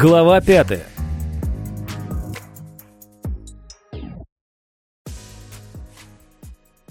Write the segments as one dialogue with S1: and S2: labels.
S1: Глава 5.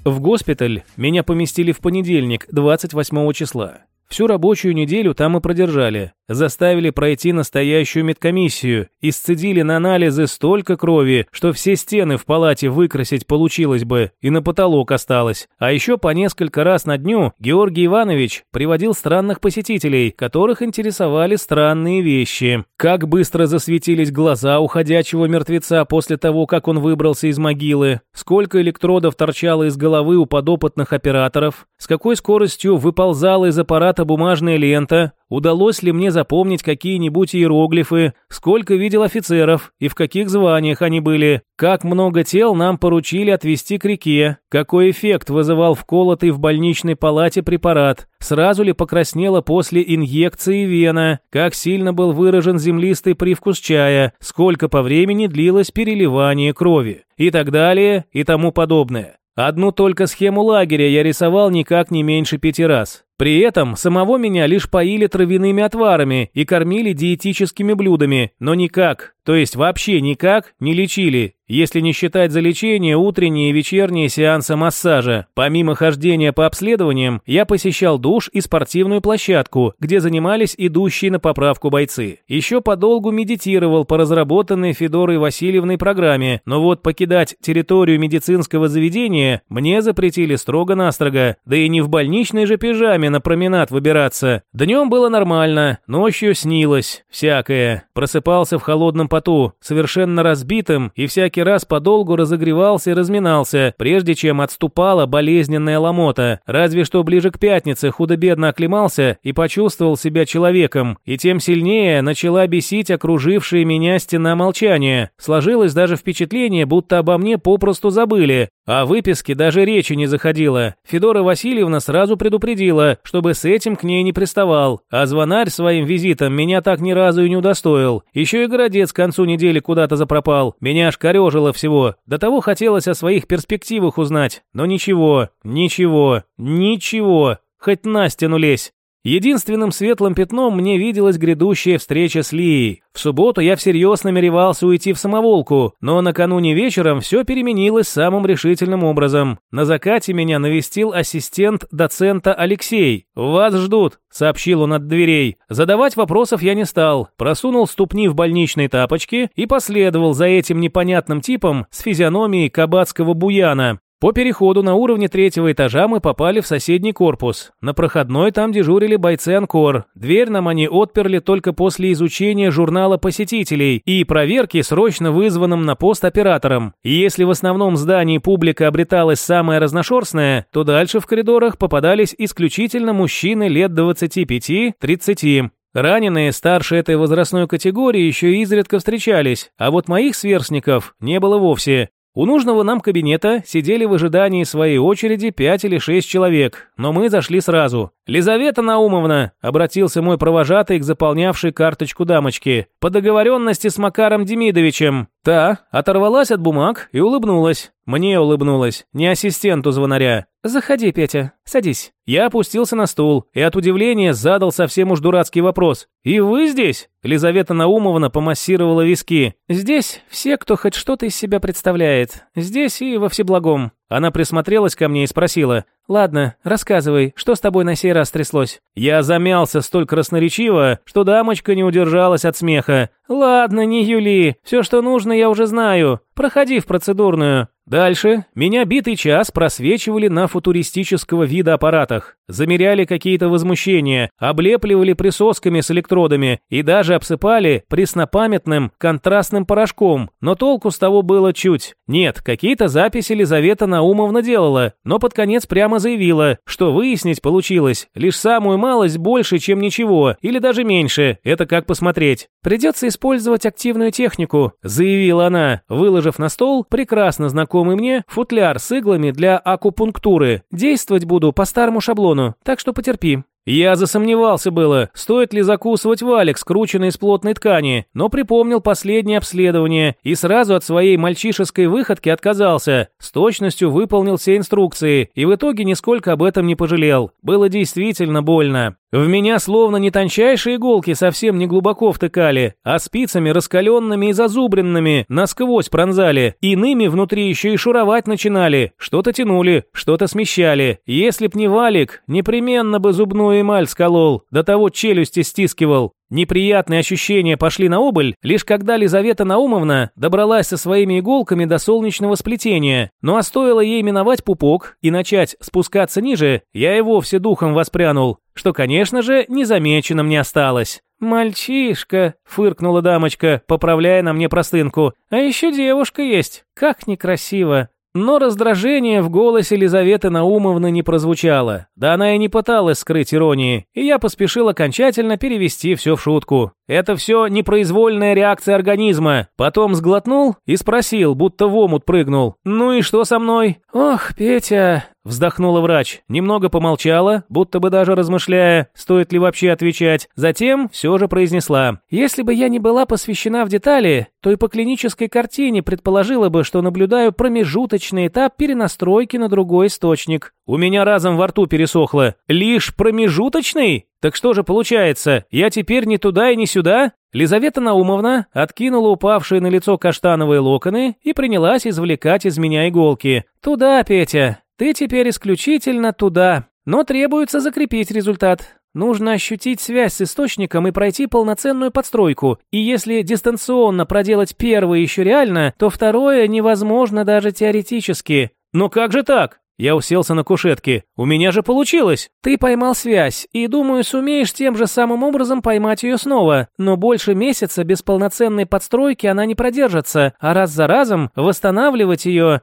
S1: В госпиталь меня поместили в понедельник, 28 числа. Всю рабочую неделю там и продержали. Заставили пройти настоящую медкомиссию, исцедили на анализы столько крови, что все стены в палате выкрасить получилось бы, и на потолок осталось. А еще по несколько раз на дню Георгий Иванович приводил странных посетителей, которых интересовали странные вещи. Как быстро засветились глаза уходящего мертвеца после того, как он выбрался из могилы, сколько электродов торчало из головы у подопытных операторов, с какой скоростью выползала из аппарата бумажная лента, Удалось ли мне запомнить какие-нибудь иероглифы, сколько видел офицеров? И в каких званиях они были, как много тел нам поручили отвезти к реке, какой эффект вызывал вколотый в больничной палате препарат, сразу ли покраснела после инъекции вена, как сильно был выражен землистый привкус чая, сколько по времени длилось переливание крови? И так далее и тому подобное. Одну только схему лагеря я рисовал никак не меньше пяти раз. При этом самого меня лишь поили травяными отварами и кормили диетическими блюдами, но никак, то есть вообще никак, не лечили, если не считать за лечение утренние и вечерние сеансы массажа. Помимо хождения по обследованиям, я посещал душ и спортивную площадку, где занимались идущие на поправку бойцы. Еще подолгу медитировал по разработанной Федорой Васильевной программе, но вот покидать территорию медицинского заведения мне запретили строго-настрого, да и не в больничной же пижаме на променад выбираться. Днем было нормально, ночью снилось всякое. Просыпался в холодном поту, совершенно разбитым, и всякий раз подолгу разогревался и разминался, прежде чем отступала болезненная ломота. Разве что ближе к пятнице худо-бедно оклемался и почувствовал себя человеком, и тем сильнее начала бесить окружившие меня стена молчания. Сложилось даже впечатление, будто обо мне попросту забыли. О выписке даже речи не заходило. Федора Васильевна сразу предупредила, чтобы с этим к ней не приставал, а звонарь своим визитом меня так ни разу и не удостоил. Еще и городец к концу недели куда-то запропал. Меня аж корежило всего. До того хотелось о своих перспективах узнать. Но ничего, ничего, ничего. Хоть на стену лезь. Единственным светлым пятном мне виделась грядущая встреча с Лией. В субботу я всерьез намеревался уйти в самоволку, но накануне вечером все переменилось самым решительным образом. На закате меня навестил ассистент доцента Алексей. «Вас ждут», — сообщил он от дверей. Задавать вопросов я не стал, просунул ступни в больничные тапочки и последовал за этим непонятным типом с физиономией кабацкого буяна. По переходу на уровне третьего этажа мы попали в соседний корпус. На проходной там дежурили бойцы Анкор. Дверь нам они отперли только после изучения журнала посетителей и проверки срочно вызванным на пост оператором. И если в основном здании публика обреталась самая разношерстная, то дальше в коридорах попадались исключительно мужчины лет 25-30. Раненые старше этой возрастной категории еще изредка встречались, а вот моих сверстников не было вовсе. У нужного нам кабинета сидели в ожидании своей очереди пять или шесть человек, но мы зашли сразу. «Лизавета Наумовна», — обратился мой провожатый к заполнявшей карточку дамочки, «по договоренности с Макаром Демидовичем». Та оторвалась от бумаг и улыбнулась. Мне улыбнулась, не ассистенту звонаря. «Заходи, Петя, садись». Я опустился на стул и от удивления задал совсем уж дурацкий вопрос. «И вы здесь?» Лизавета Наумовна помассировала виски. «Здесь все, кто хоть что-то из себя представляет. Здесь и во Всеблагом». Она присмотрелась ко мне и спросила. «Ладно, рассказывай, что с тобой на сей раз тряслось?» Я замялся столь красноречиво, что дамочка не удержалась от смеха. «Ладно, не Юли, все, что нужно, я уже знаю. Проходи в процедурную». Дальше меня битый час просвечивали на футуристического вида аппаратах, замеряли какие-то возмущения, облепливали присосками с электродами и даже обсыпали преснопамятным контрастным порошком, но толку с того было чуть. Нет, какие-то записи Лизавета Наумовна делала, но под конец прямо заявила, что выяснить получилось лишь самую малость больше, чем ничего, или даже меньше, это как посмотреть. «Придется использовать активную технику», заявила она, выложив на стол прекрасно знакомый знакомый мне футляр с иглами для акупунктуры. Действовать буду по старому шаблону, так что потерпи. Я засомневался было, стоит ли закусывать валик, скрученный из плотной ткани, но припомнил последнее обследование и сразу от своей мальчишеской выходки отказался. С точностью выполнил все инструкции и в итоге нисколько об этом не пожалел. Было действительно больно. В меня словно не тончайшие иголки совсем не глубоко втыкали, а спицами раскаленными и зазубренными насквозь пронзали. Иными внутри еще и шуровать начинали, что-то тянули, что-то смещали. Если б не валик, непременно бы зубную эмаль сколол, до того челюсти стискивал. Неприятные ощущения пошли на убыль, лишь когда Лизавета Наумовна добралась со своими иголками до солнечного сплетения. Ну а стоило ей миновать пупок и начать спускаться ниже, я и вовсе духом воспрянул, что, конечно же, незамеченным не осталось. «Мальчишка», — фыркнула дамочка, поправляя на мне простынку. «А еще девушка есть. Как некрасиво». Но раздражение в голосе Лизаветы Наумовны не прозвучало. Да она и не пыталась скрыть иронии, и я поспешил окончательно перевести все в шутку. Это все непроизвольная реакция организма. Потом сглотнул и спросил, будто в омут прыгнул. «Ну и что со мной?» «Ох, Петя, Вздохнула врач, немного помолчала, будто бы даже размышляя, стоит ли вообще отвечать. Затем все же произнесла. «Если бы я не была посвящена в детали, то и по клинической картине предположила бы, что наблюдаю промежуточный этап перенастройки на другой источник. У меня разом во рту пересохло. Лишь промежуточный? Так что же получается, я теперь ни туда и ни сюда?» Лизавета Наумовна откинула упавшие на лицо каштановые локоны и принялась извлекать из меня иголки. «Туда, Петя, ты теперь исключительно туда, но требуется закрепить результат. Нужно ощутить связь с источником и пройти полноценную подстройку. И если дистанционно проделать первое еще реально, то второе невозможно даже теоретически. Но как же так? Я уселся на кушетке. У меня же получилось. Ты поймал связь, и, думаю, сумеешь тем же самым образом поймать ее снова. Но больше месяца без полноценной подстройки она не продержится, а раз за разом восстанавливать ее...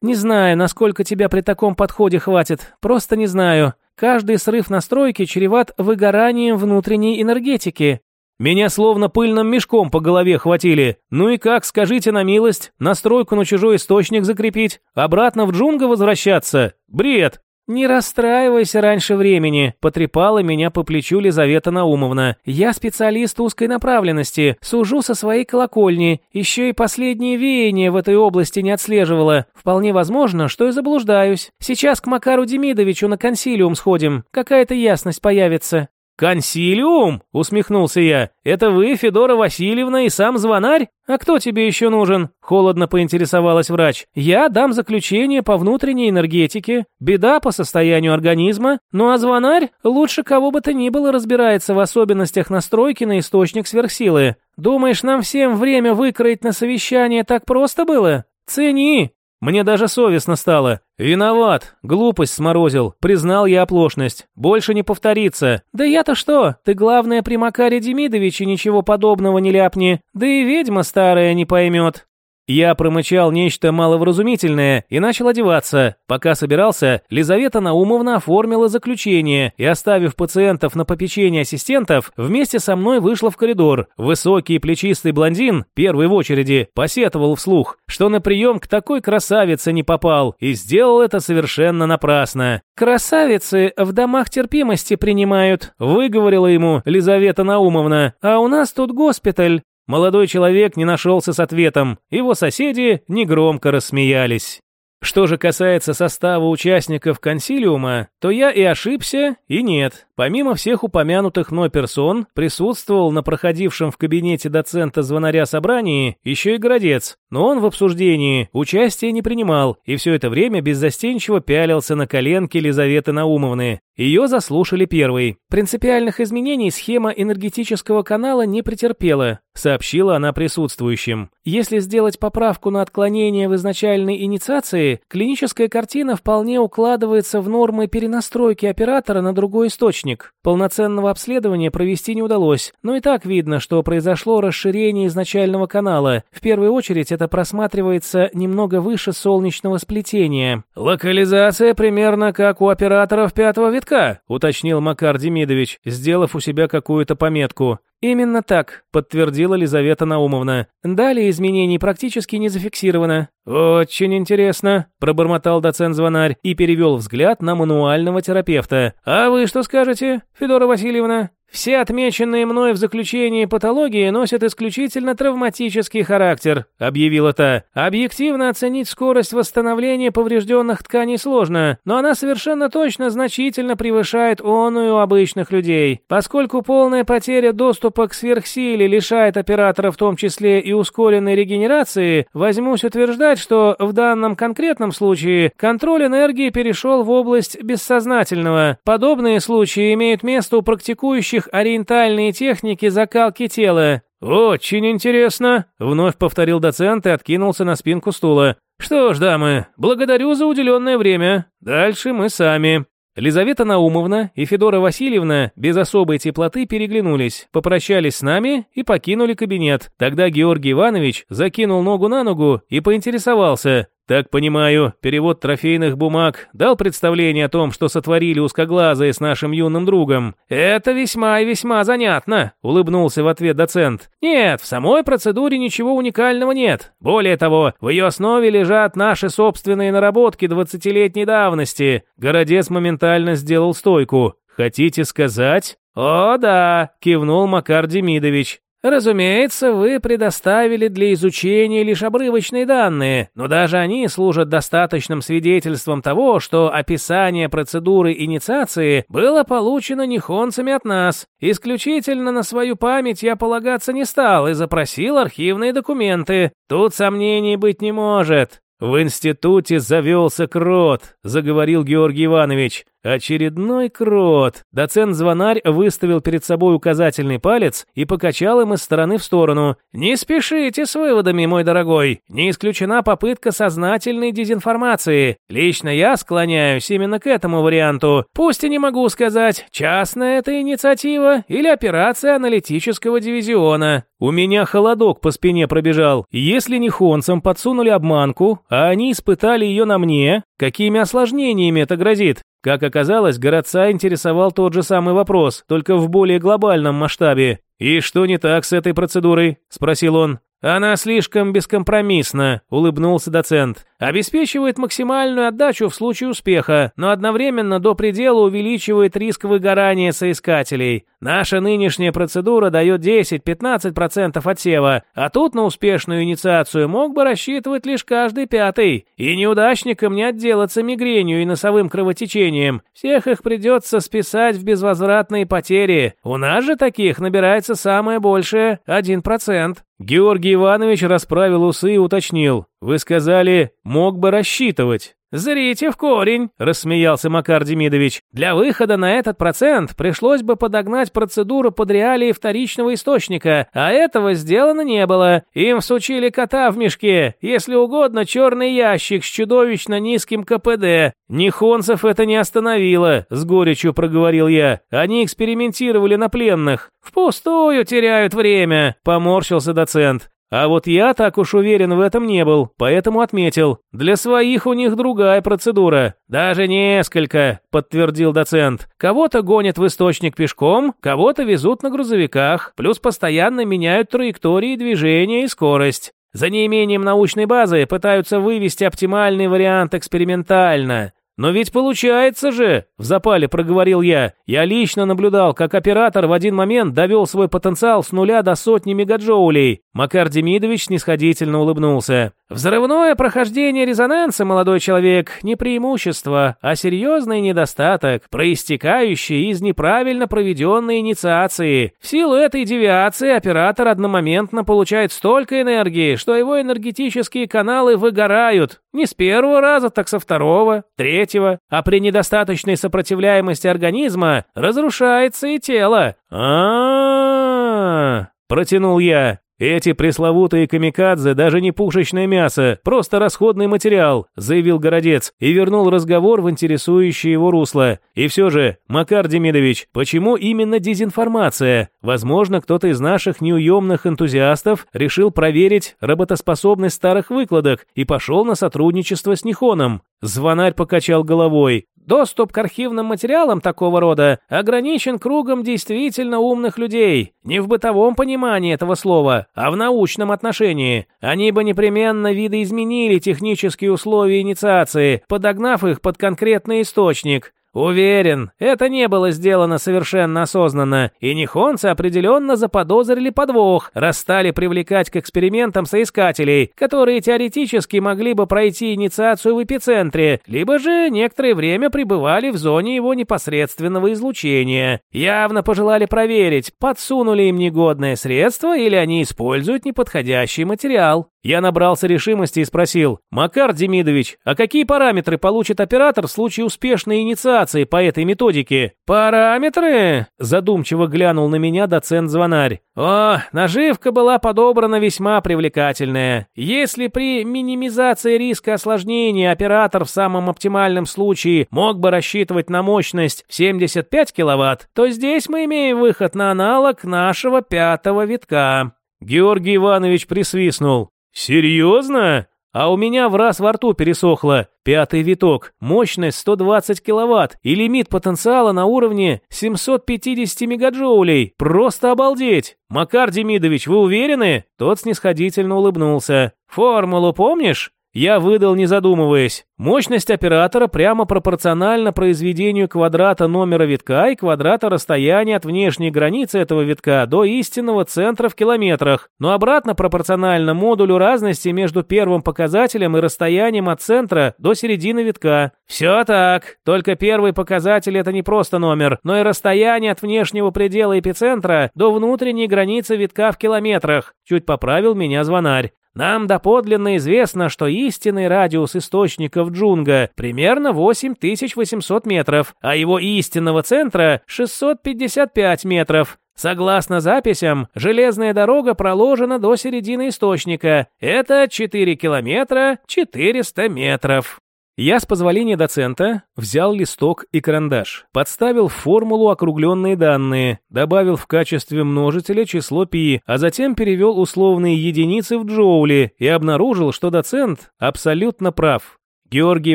S1: «Не знаю, насколько тебя при таком подходе хватит. Просто не знаю. Каждый срыв настройки чреват выгоранием внутренней энергетики. Меня словно пыльным мешком по голове хватили. Ну и как, скажите на милость, настройку на чужой источник закрепить? Обратно в джунга возвращаться? Бред!» «Не расстраивайся раньше времени», – потрепала меня по плечу Лизавета Наумовна. «Я специалист узкой направленности, сужу со своей колокольни, еще и последние веяния в этой области не отслеживала. Вполне возможно, что и заблуждаюсь. Сейчас к Макару Демидовичу на консилиум сходим, какая-то ясность появится». «Консилиум?» – усмехнулся я. «Это вы, Федора Васильевна, и сам звонарь? А кто тебе еще нужен?» – холодно поинтересовалась врач. «Я дам заключение по внутренней энергетике, беда по состоянию организма, ну а звонарь лучше кого бы то ни было разбирается в особенностях настройки на источник сверхсилы. Думаешь, нам всем время выкроить на совещание так просто было? Цени!» Мне даже совестно стало. Виноват, глупость сморозил, признал я оплошность. Больше не повторится. Да я-то что? Ты главное при Макаре Демидовиче ничего подобного не ляпни. Да и ведьма старая не поймет. Я промычал нечто маловразумительное и начал одеваться. Пока собирался, Лизавета Наумовна оформила заключение и, оставив пациентов на попечение ассистентов, вместе со мной вышла в коридор. Высокий плечистый блондин, первый в очереди, посетовал вслух, что на прием к такой красавице не попал и сделал это совершенно напрасно. «Красавицы в домах терпимости принимают», — выговорила ему Лизавета Наумовна, «а у нас тут госпиталь». Молодой человек не нашелся с ответом, его соседи негромко рассмеялись. Что же касается состава участников консилиума, то я и ошибся, и нет. Помимо всех упомянутых мной персон, присутствовал на проходившем в кабинете доцента звонаря собрании еще и Городец, но он в обсуждении участия не принимал и все это время беззастенчиво пялился на коленки Лизаветы Наумовны. Ее заслушали первой. Принципиальных изменений схема энергетического канала не претерпела, сообщила она присутствующим. Если сделать поправку на отклонение в изначальной инициации, клиническая картина вполне укладывается в нормы перенастройки оператора на другой источник. Полноценного обследования провести не удалось, но и так видно, что произошло расширение изначального канала. В первую очередь это просматривается немного выше солнечного сплетения. Локализация примерно как у операторов пятого витка витка», — уточнил Макар Демидович, сделав у себя какую-то пометку. «Именно так», — подтвердила Лизавета Наумовна. «Далее изменений практически не зафиксировано». «Очень интересно», — пробормотал доцент-звонарь и перевел взгляд на мануального терапевта. «А вы что скажете, Федора Васильевна?» Все отмеченные мной в заключении патологии носят исключительно травматический характер, объявила та. Объективно оценить скорость восстановления поврежденных тканей сложно, но она совершенно точно значительно превышает оную обычных людей. Поскольку полная потеря доступа к сверхсиле лишает оператора в том числе и ускоренной регенерации, возьмусь утверждать, что в данном конкретном случае контроль энергии перешел в область бессознательного. Подобные случаи имеют место у практикующих ориентальные техники закалки тела. «Очень интересно», — вновь повторил доцент и откинулся на спинку стула. «Что ж, дамы, благодарю за уделенное время. Дальше мы сами». Лизавета Наумовна и Федора Васильевна без особой теплоты переглянулись, попрощались с нами и покинули кабинет. Тогда Георгий Иванович закинул ногу на ногу и поинтересовался. «Так понимаю, перевод трофейных бумаг дал представление о том, что сотворили узкоглазые с нашим юным другом?» «Это весьма и весьма занятно», — улыбнулся в ответ доцент. «Нет, в самой процедуре ничего уникального нет. Более того, в ее основе лежат наши собственные наработки двадцатилетней давности». Городец моментально сделал стойку. «Хотите сказать?» «О, да», — кивнул Макар Демидович. Разумеется, вы предоставили для изучения лишь обрывочные данные, но даже они служат достаточным свидетельством того, что описание процедуры инициации было получено нихонцами от нас. Исключительно на свою память я полагаться не стал и запросил архивные документы. Тут сомнений быть не может. «В институте завелся крот», — заговорил Георгий Иванович. Очередной крот. Доцент-звонарь выставил перед собой указательный палец и покачал им из стороны в сторону. «Не спешите с выводами, мой дорогой. Не исключена попытка сознательной дезинформации. Лично я склоняюсь именно к этому варианту. Пусть и не могу сказать, частная это инициатива или операция аналитического дивизиона. У меня холодок по спине пробежал. Если не хонцам подсунули обманку, а они испытали ее на мне, какими осложнениями это грозит? Как оказалось, городца интересовал тот же самый вопрос, только в более глобальном масштабе. «И что не так с этой процедурой?» – спросил он. «Она слишком бескомпромиссна», – улыбнулся доцент. «Обеспечивает максимальную отдачу в случае успеха, но одновременно до предела увеличивает риск выгорания соискателей. Наша нынешняя процедура дает 10-15% отсева, а тут на успешную инициацию мог бы рассчитывать лишь каждый пятый. И неудачникам не отделаться мигренью и носовым кровотечением. Всех их придется списать в безвозвратные потери. У нас же таких набирается самое большее – 1%. Георгий Иванович расправил усы и уточнил. «Вы сказали, мог бы рассчитывать». «Зрите в корень», – рассмеялся Макар Демидович. «Для выхода на этот процент пришлось бы подогнать процедуру под реалии вторичного источника, а этого сделано не было. Им всучили кота в мешке, если угодно, черный ящик с чудовищно низким КПД. Нихонцев это не остановило», – с горечью проговорил я. «Они экспериментировали на пленных». «Впустую теряют время», – поморщился доцент. А вот я так уж уверен в этом не был, поэтому отметил. Для своих у них другая процедура. Даже несколько, подтвердил доцент. Кого-то гонят в источник пешком, кого-то везут на грузовиках, плюс постоянно меняют траектории движения и скорость. За неимением научной базы пытаются вывести оптимальный вариант экспериментально. «Но ведь получается же!» – в запале проговорил я. Я лично наблюдал, как оператор в один момент довел свой потенциал с нуля до сотни мегаджоулей. Макар Демидович снисходительно улыбнулся. «Взрывное прохождение резонанса, молодой человек, не преимущество, а серьезный недостаток, проистекающий из неправильно проведенной инициации. В силу этой девиации оператор одномоментно получает столько энергии, что его энергетические каналы выгорают. Не с первого раза, так со второго, третьего. А при недостаточной сопротивляемости организма разрушается и тело. а протянул я. «Эти пресловутые камикадзе даже не пушечное мясо, просто расходный материал», заявил Городец и вернул разговор в интересующее его русло. «И все же, Макар Демидович, почему именно дезинформация? Возможно, кто-то из наших неуемных энтузиастов решил проверить работоспособность старых выкладок и пошел на сотрудничество с Нихоном». Звонарь покачал головой. Доступ к архивным материалам такого рода ограничен кругом действительно умных людей. Не в бытовом понимании этого слова, а в научном отношении. Они бы непременно видоизменили технические условия инициации, подогнав их под конкретный источник. Уверен, это не было сделано совершенно осознанно, и нихонцы определенно заподозрили подвох, раз стали привлекать к экспериментам соискателей, которые теоретически могли бы пройти инициацию в эпицентре, либо же некоторое время пребывали в зоне его непосредственного излучения. Явно пожелали проверить, подсунули им негодное средство или они используют неподходящий материал. Я набрался решимости и спросил, «Макар Демидович, а какие параметры получит оператор в случае успешной инициации по этой методике?» «Параметры?» – задумчиво глянул на меня доцент-звонарь. «О, наживка была подобрана весьма привлекательная. Если при минимизации риска осложнения оператор в самом оптимальном случае мог бы рассчитывать на мощность в 75 киловатт, то здесь мы имеем выход на аналог нашего пятого витка». Георгий Иванович присвистнул. «Серьезно? А у меня в раз во рту пересохло. Пятый виток, мощность 120 киловатт и лимит потенциала на уровне 750 мегаджоулей. Просто обалдеть! Макар Демидович, вы уверены?» Тот снисходительно улыбнулся. «Формулу помнишь?» Я выдал, не задумываясь. Мощность оператора прямо пропорциональна произведению квадрата номера витка и квадрата расстояния от внешней границы этого витка до истинного центра в километрах, но обратно пропорционально модулю разности между первым показателем и расстоянием от центра до середины витка. Все так, только первый показатель это не просто номер, но и расстояние от внешнего предела эпицентра до внутренней границы витка в километрах. Чуть поправил меня звонарь. Нам доподлинно известно, что истинный радиус источников Джунга примерно 8800 метров, а его истинного центра 655 метров. Согласно записям, железная дорога проложена до середины источника. Это 4 километра 400 метров. Я с позволения доцента взял листок и карандаш, подставил в формулу округленные данные, добавил в качестве множителя число π, а затем перевел условные единицы в джоули и обнаружил, что доцент абсолютно прав. Георгий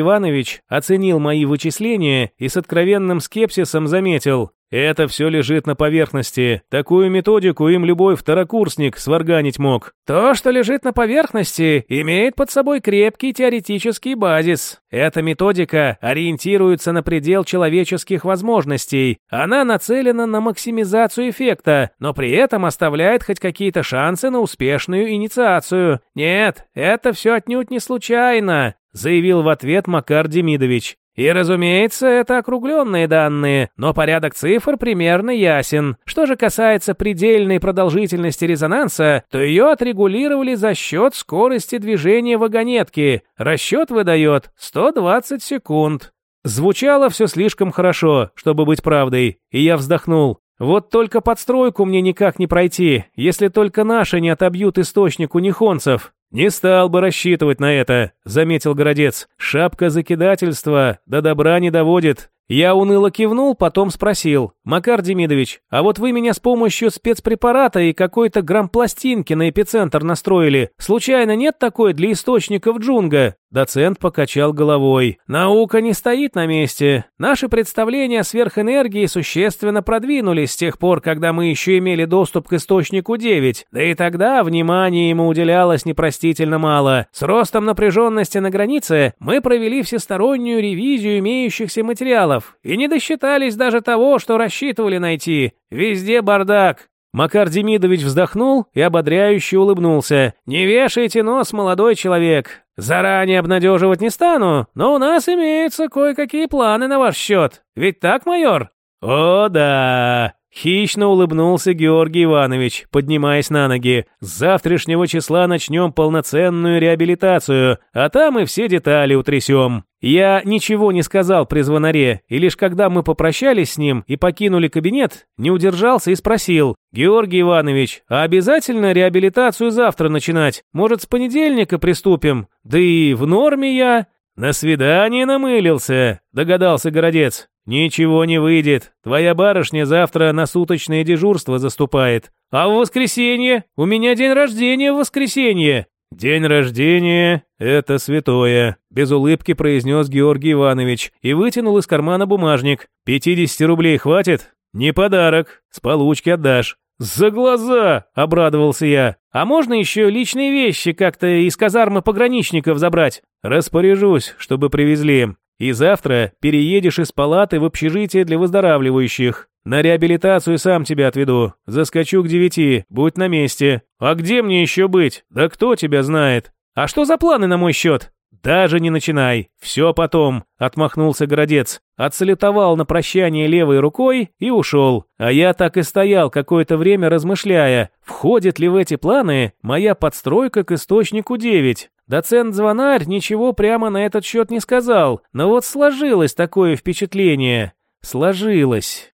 S1: Иванович оценил мои вычисления и с откровенным скепсисом заметил, это все лежит на поверхности. Такую методику им любой второкурсник сварганить мог. То, что лежит на поверхности, имеет под собой крепкий теоретический базис. Эта методика ориентируется на предел человеческих возможностей. Она нацелена на максимизацию эффекта, но при этом оставляет хоть какие-то шансы на успешную инициацию. Нет, это все отнюдь не случайно заявил в ответ Макар Демидович. И, разумеется, это округленные данные, но порядок цифр примерно ясен. Что же касается предельной продолжительности резонанса, то ее отрегулировали за счет скорости движения вагонетки. Расчет выдает 120 секунд. Звучало все слишком хорошо, чтобы быть правдой, и я вздохнул. Вот только подстройку мне никак не пройти, если только наши не отобьют источник у нихонцев. «Не стал бы рассчитывать на это», — заметил Городец. «Шапка закидательства до добра не доводит. Я уныло кивнул, потом спросил. «Макар Демидович, а вот вы меня с помощью спецпрепарата и какой-то грампластинки на эпицентр настроили. Случайно нет такой для источников джунга?» Доцент покачал головой. «Наука не стоит на месте. Наши представления о сверхэнергии существенно продвинулись с тех пор, когда мы еще имели доступ к источнику 9. Да и тогда внимание ему уделялось непростительно мало. С ростом напряженности на границе мы провели всестороннюю ревизию имеющихся материалов, и не досчитались даже того, что рассчитывали найти. Везде бардак. Макар Демидович вздохнул и ободряюще улыбнулся. «Не вешайте нос, молодой человек. Заранее обнадеживать не стану, но у нас имеются кое-какие планы на ваш счет. Ведь так, майор?» «О, да!» Хищно улыбнулся Георгий Иванович, поднимаясь на ноги. «С завтрашнего числа начнем полноценную реабилитацию, а там и все детали утрясем». Я ничего не сказал при звонаре, и лишь когда мы попрощались с ним и покинули кабинет, не удержался и спросил. «Георгий Иванович, а обязательно реабилитацию завтра начинать? Может, с понедельника приступим? Да и в норме я...» «На свидание намылился», — догадался Городец. «Ничего не выйдет. Твоя барышня завтра на суточное дежурство заступает. А в воскресенье? У меня день рождения в воскресенье!» «День рождения — это святое», — без улыбки произнес Георгий Иванович и вытянул из кармана бумажник. «Пятидесяти рублей хватит? Не подарок. С получки отдашь». «За глаза!» — обрадовался я. «А можно еще личные вещи как-то из казармы пограничников забрать?» «Распоряжусь, чтобы привезли. И завтра переедешь из палаты в общежитие для выздоравливающих. На реабилитацию сам тебя отведу. Заскочу к девяти, будь на месте. А где мне еще быть? Да кто тебя знает? А что за планы на мой счет? «Даже не начинай, все потом», — отмахнулся Городец, отсалютовал на прощание левой рукой и ушел. А я так и стоял какое-то время размышляя, входит ли в эти планы моя подстройка к источнику 9. Доцент-звонарь ничего прямо на этот счет не сказал, но вот сложилось такое впечатление. Сложилось.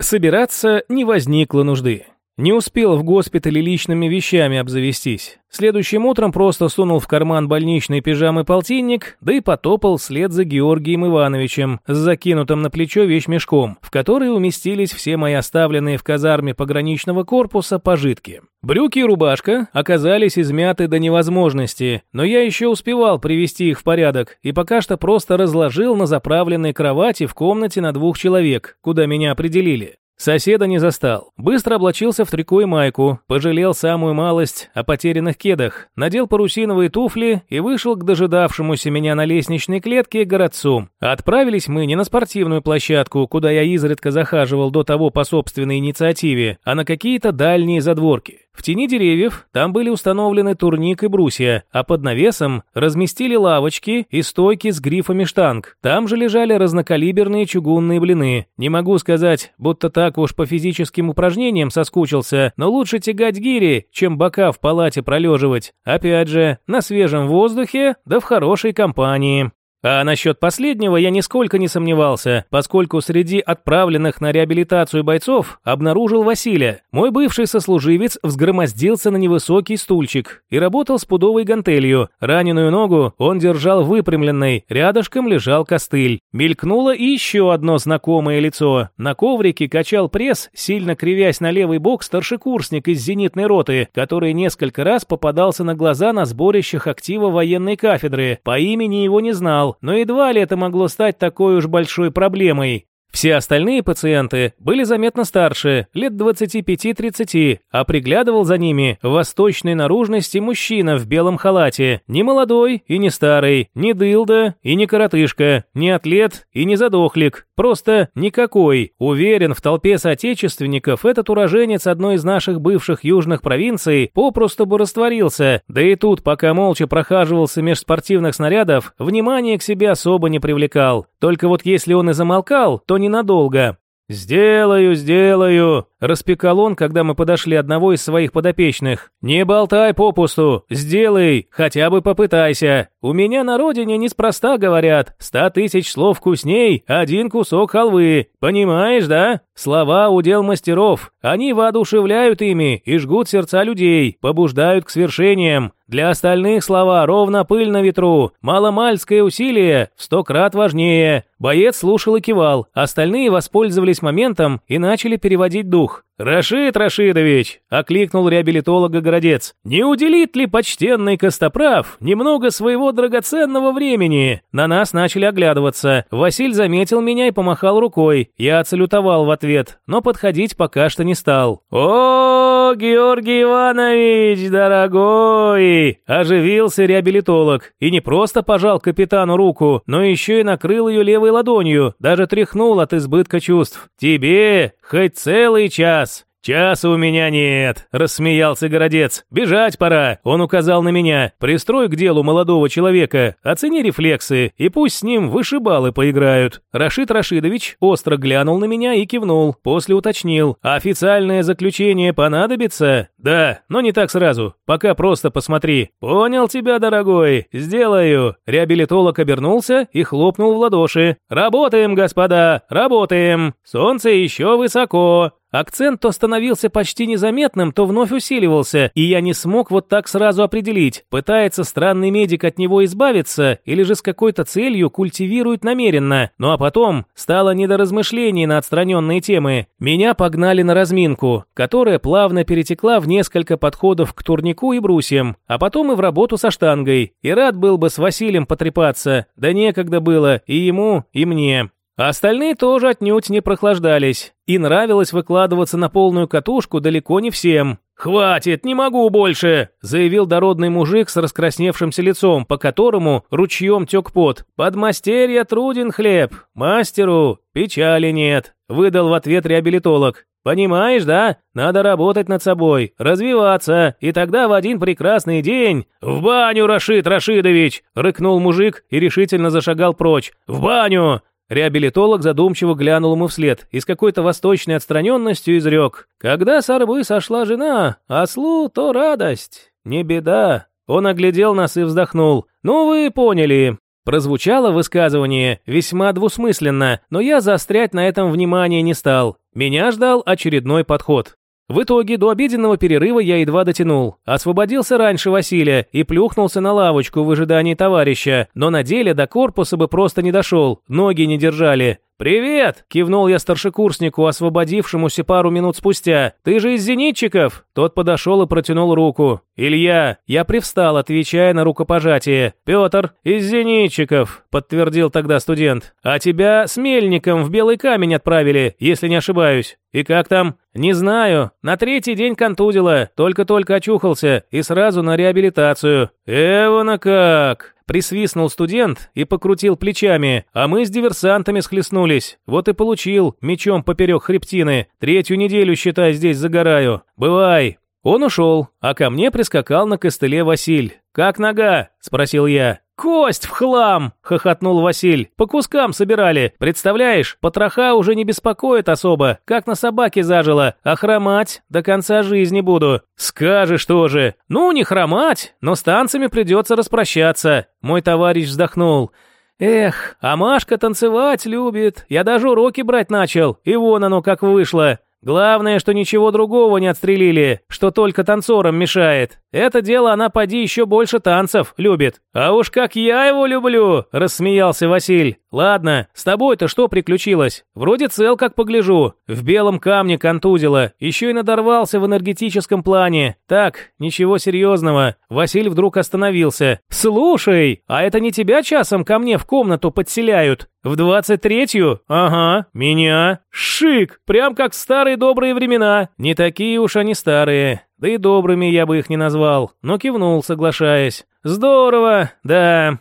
S1: Собираться не возникло нужды. Не успел в госпитале личными вещами обзавестись. Следующим утром просто сунул в карман больничной пижамы полтинник, да и потопал вслед за Георгием Ивановичем с закинутым на плечо вещмешком, в который уместились все мои оставленные в казарме пограничного корпуса пожитки. Брюки и рубашка оказались измяты до невозможности, но я еще успевал привести их в порядок и пока что просто разложил на заправленной кровати в комнате на двух человек, куда меня определили. Соседа не застал. Быстро облачился в трико и майку, пожалел самую малость о потерянных кедах, надел парусиновые туфли и вышел к дожидавшемуся меня на лестничной клетке городцу. Отправились мы не на спортивную площадку, куда я изредка захаживал до того по собственной инициативе, а на какие-то дальние задворки. В тени деревьев там были установлены турник и брусья, а под навесом разместили лавочки и стойки с грифами штанг. Там же лежали разнокалиберные чугунные блины. Не могу сказать, будто так уж по физическим упражнениям соскучился, но лучше тягать гири, чем бока в палате пролеживать. Опять же, на свежем воздухе, да в хорошей компании. А насчет последнего я нисколько не сомневался, поскольку среди отправленных на реабилитацию бойцов обнаружил Василия. Мой бывший сослуживец взгромоздился на невысокий стульчик и работал с пудовой гантелью. Раненую ногу он держал выпрямленной, рядышком лежал костыль. Мелькнуло и еще одно знакомое лицо. На коврике качал пресс, сильно кривясь на левый бок старшекурсник из зенитной роты, который несколько раз попадался на глаза на сборищах актива военной кафедры. По имени его не знал, но едва ли это могло стать такой уж большой проблемой. Все остальные пациенты были заметно старше, лет 25-30, а приглядывал за ними восточной наружности мужчина в белом халате, не молодой и не старый, не дылда и не коротышка, не атлет и не задохлик, просто никакой. Уверен, в толпе соотечественников этот уроженец одной из наших бывших южных провинций попросту бы растворился, да и тут, пока молча прохаживался меж спортивных снарядов, внимание к себе особо не привлекал. Только вот если он и замолкал, то ненадолго. «Сделаю, сделаю», – распекал он, когда мы подошли одного из своих подопечных. «Не болтай попусту, сделай, хотя бы попытайся. У меня на родине неспроста говорят, ста тысяч слов вкусней, один кусок халвы. Понимаешь, да? Слова – удел мастеров. Они воодушевляют ими и жгут сердца людей, побуждают к свершениям. Для остальных слова ровно пыль на ветру, маломальское усилие в сто крат важнее. Боец слушал и кивал, остальные воспользовались моментом и начали переводить дух. дух «Рашид Рашидович!» – окликнул реабилитолога Городец. «Не уделит ли почтенный Костоправ немного своего драгоценного времени?» На нас начали оглядываться. Василь заметил меня и помахал рукой. Я отсалютовал в ответ, но подходить пока что не стал. «О, Георгий Иванович, дорогой!» – оживился реабилитолог. И не просто пожал капитану руку, но еще и накрыл ее левой ладонью, даже тряхнул от избытка чувств. «Тебе хоть целый час!» «Часа у меня нет», – рассмеялся Городец. «Бежать пора», – он указал на меня. «Пристрой к делу молодого человека, оцени рефлексы, и пусть с ним вышибалы поиграют». Рашид Рашидович остро глянул на меня и кивнул, после уточнил. «Официальное заключение понадобится?» «Да, но не так сразу. Пока просто посмотри». «Понял тебя, дорогой. Сделаю». Реабилитолог обернулся и хлопнул в ладоши. «Работаем, господа, работаем. Солнце еще высоко. Акцент то становился почти незаметным, то вновь усиливался, и я не смог вот так сразу определить, пытается странный медик от него избавиться или же с какой-то целью культивирует намеренно. Ну а потом стало не до размышлений на отстраненные темы. Меня погнали на разминку, которая плавно перетекла в несколько подходов к турнику и брусьям, а потом и в работу со штангой. И рад был бы с Василием потрепаться, да некогда было и ему, и мне. А остальные тоже отнюдь не прохлаждались, и нравилось выкладываться на полную катушку далеко не всем. «Хватит, не могу больше!» – заявил дородный мужик с раскрасневшимся лицом, по которому ручьем тек пот. «Подмастерья труден хлеб, мастеру печали нет», – выдал в ответ реабилитолог. «Понимаешь, да? Надо работать над собой, развиваться, и тогда в один прекрасный день...» «В баню, Рашид Рашидович!» – рыкнул мужик и решительно зашагал прочь. «В баню!» Реабилитолог задумчиво глянул ему вслед и с какой-то восточной отстраненностью изрек. «Когда с арбы сошла жена, ослу то радость. Не беда». Он оглядел нас и вздохнул. «Ну вы поняли». Прозвучало высказывание весьма двусмысленно, но я заострять на этом внимание не стал. Меня ждал очередной подход. В итоге до обеденного перерыва я едва дотянул. Освободился раньше Василия и плюхнулся на лавочку в ожидании товарища, но на деле до корпуса бы просто не дошел, ноги не держали. «Привет!» – кивнул я старшекурснику, освободившемуся пару минут спустя. «Ты же из зенитчиков?» Тот подошел и протянул руку. «Илья!» Я привстал, отвечая на рукопожатие. «Петр, из зенитчиков!» – подтвердил тогда студент. «А тебя с мельником в Белый камень отправили, если не ошибаюсь. И как там?» «Не знаю. На третий день контузило. Только-только очухался. И сразу на реабилитацию». «Эвана как!» Присвистнул студент и покрутил плечами, а мы с диверсантами схлестнулись. Вот и получил, мечом поперек хребтины. Третью неделю, считай, здесь загораю. Бывай. Он ушел, а ко мне прискакал на костыле Василь. «Как нога?» – спросил я. «Кость в хлам!» – хохотнул Василь. «По кускам собирали. Представляешь, потроха уже не беспокоит особо, как на собаке зажило, а хромать до конца жизни буду». «Скажешь тоже. Ну, не хромать, но с танцами придется распрощаться». Мой товарищ вздохнул. «Эх, а Машка танцевать любит. Я даже уроки брать начал, и вон оно как вышло. Главное, что ничего другого не отстрелили, что только танцорам мешает. Это дело она поди еще больше танцев любит. А уж как я его люблю, рассмеялся Василь. Ладно, с тобой-то что приключилось? Вроде цел, как погляжу. В белом камне контузило, еще и надорвался в энергетическом плане. Так, ничего серьезного. Василь вдруг остановился. Слушай, а это не тебя часом ко мне в комнату подселяют? В двадцать третью? Ага, меня. Шик, прям как в старые добрые времена. Не такие уж они старые. Да и добрыми я бы их не назвал, но кивнул, соглашаясь. Здорово, да.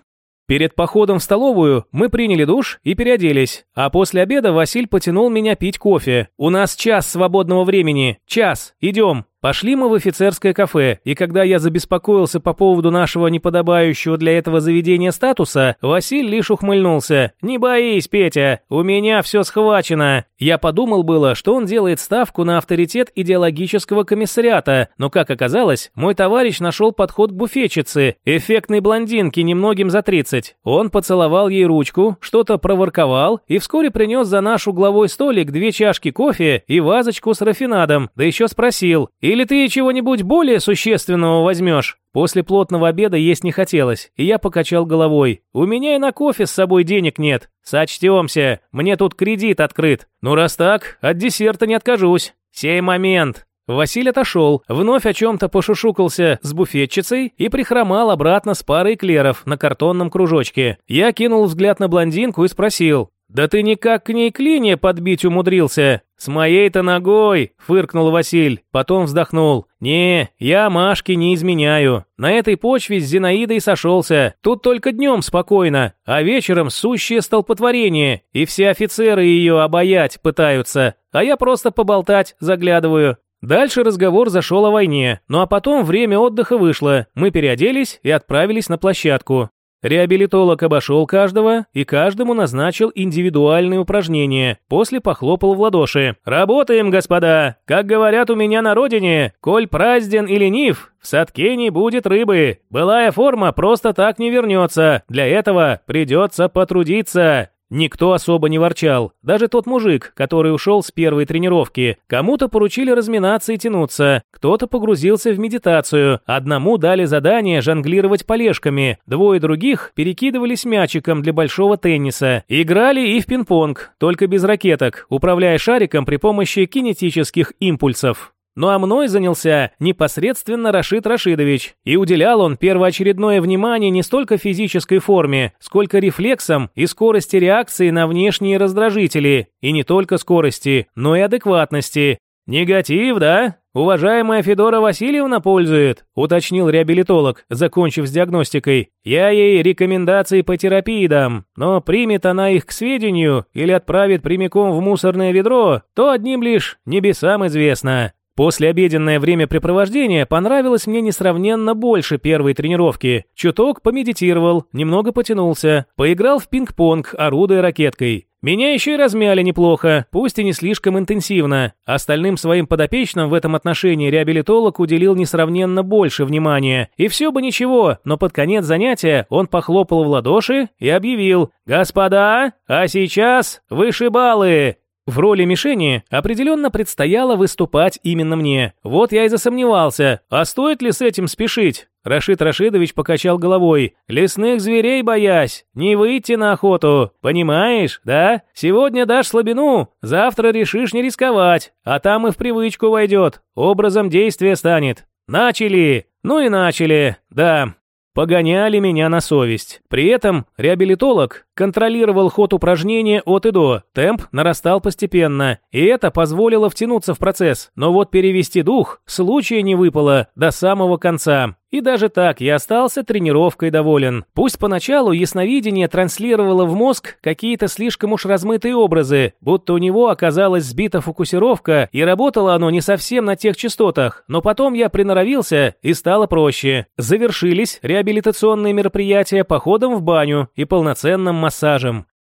S1: Перед походом в столовую мы приняли душ и переоделись, а после обеда Василь потянул меня пить кофе. «У нас час свободного времени. Час. Идем». Пошли мы в офицерское кафе, и когда я забеспокоился по поводу нашего неподобающего для этого заведения статуса, Василь лишь ухмыльнулся. «Не боись, Петя, у меня все схвачено». Я подумал было, что он делает ставку на авторитет идеологического комиссариата, но, как оказалось, мой товарищ нашел подход к буфетчице, эффектной блондинке немногим за 30. Он поцеловал ей ручку, что-то проворковал и вскоре принес за наш угловой столик две чашки кофе и вазочку с рафинадом, да еще спросил, или ты чего-нибудь более существенного возьмешь? После плотного обеда есть не хотелось, и я покачал головой. У меня и на кофе с собой денег нет. Сочтемся, мне тут кредит открыт. Ну раз так, от десерта не откажусь. Сей момент. Василь отошел, вновь о чем-то пошушукался с буфетчицей и прихромал обратно с парой клеров на картонном кружочке. Я кинул взгляд на блондинку и спросил. «Да ты никак к ней клинья подбить умудрился!» «С моей-то ногой!» – фыркнул Василь, потом вздохнул. «Не, я Машке не изменяю. На этой почве с Зинаидой сошелся. Тут только днем спокойно, а вечером сущее столпотворение, и все офицеры ее обаять пытаются, а я просто поболтать заглядываю. Дальше разговор зашел о войне, ну а потом время отдыха вышло. Мы переоделись и отправились на площадку. Реабилитолог обошел каждого и каждому назначил индивидуальные упражнения, после похлопал в ладоши. «Работаем, господа! Как говорят у меня на родине, коль празден или нив, в садке не будет рыбы. Былая форма просто так не вернется. Для этого придется потрудиться. Никто особо не ворчал. Даже тот мужик, который ушел с первой тренировки. Кому-то поручили разминаться и тянуться. Кто-то погрузился в медитацию. Одному дали задание жонглировать полежками. Двое других перекидывались мячиком для большого тенниса. Играли и в пинг-понг, только без ракеток, управляя шариком при помощи кинетических импульсов. Ну а мной занялся непосредственно Рашид Рашидович, и уделял он первоочередное внимание не столько физической форме, сколько рефлексам и скорости реакции на внешние раздражители, и не только скорости, но и адекватности. «Негатив, да? Уважаемая Федора Васильевна пользует», уточнил реабилитолог, закончив с диагностикой. «Я ей рекомендации по терапии дам, но примет она их к сведению или отправит прямиком в мусорное ведро, то одним лишь небесам известно». После обеденное времяпрепровождение понравилось мне несравненно больше первой тренировки. Чуток помедитировал, немного потянулся, поиграл в пинг-понг, орудуя ракеткой. Меня еще и размяли неплохо, пусть и не слишком интенсивно. Остальным своим подопечным в этом отношении реабилитолог уделил несравненно больше внимания. И все бы ничего, но под конец занятия он похлопал в ладоши и объявил «Господа, а сейчас вышибалы!» В роли мишени определенно предстояло выступать именно мне. Вот я и засомневался, а стоит ли с этим спешить? Рашид Рашидович покачал головой. «Лесных зверей боясь, не выйти на охоту. Понимаешь, да? Сегодня дашь слабину, завтра решишь не рисковать, а там и в привычку войдет, образом действия станет. Начали! Ну и начали, да. Погоняли меня на совесть. При этом реабилитолог контролировал ход упражнения от и до, темп нарастал постепенно, и это позволило втянуться в процесс. Но вот перевести дух случая не выпало до самого конца. И даже так я остался тренировкой доволен. Пусть поначалу ясновидение транслировало в мозг какие-то слишком уж размытые образы, будто у него оказалась сбита фокусировка и работало оно не совсем на тех частотах, но потом я приноровился и стало проще. Завершились реабилитационные мероприятия походом в баню и полноценным массажем.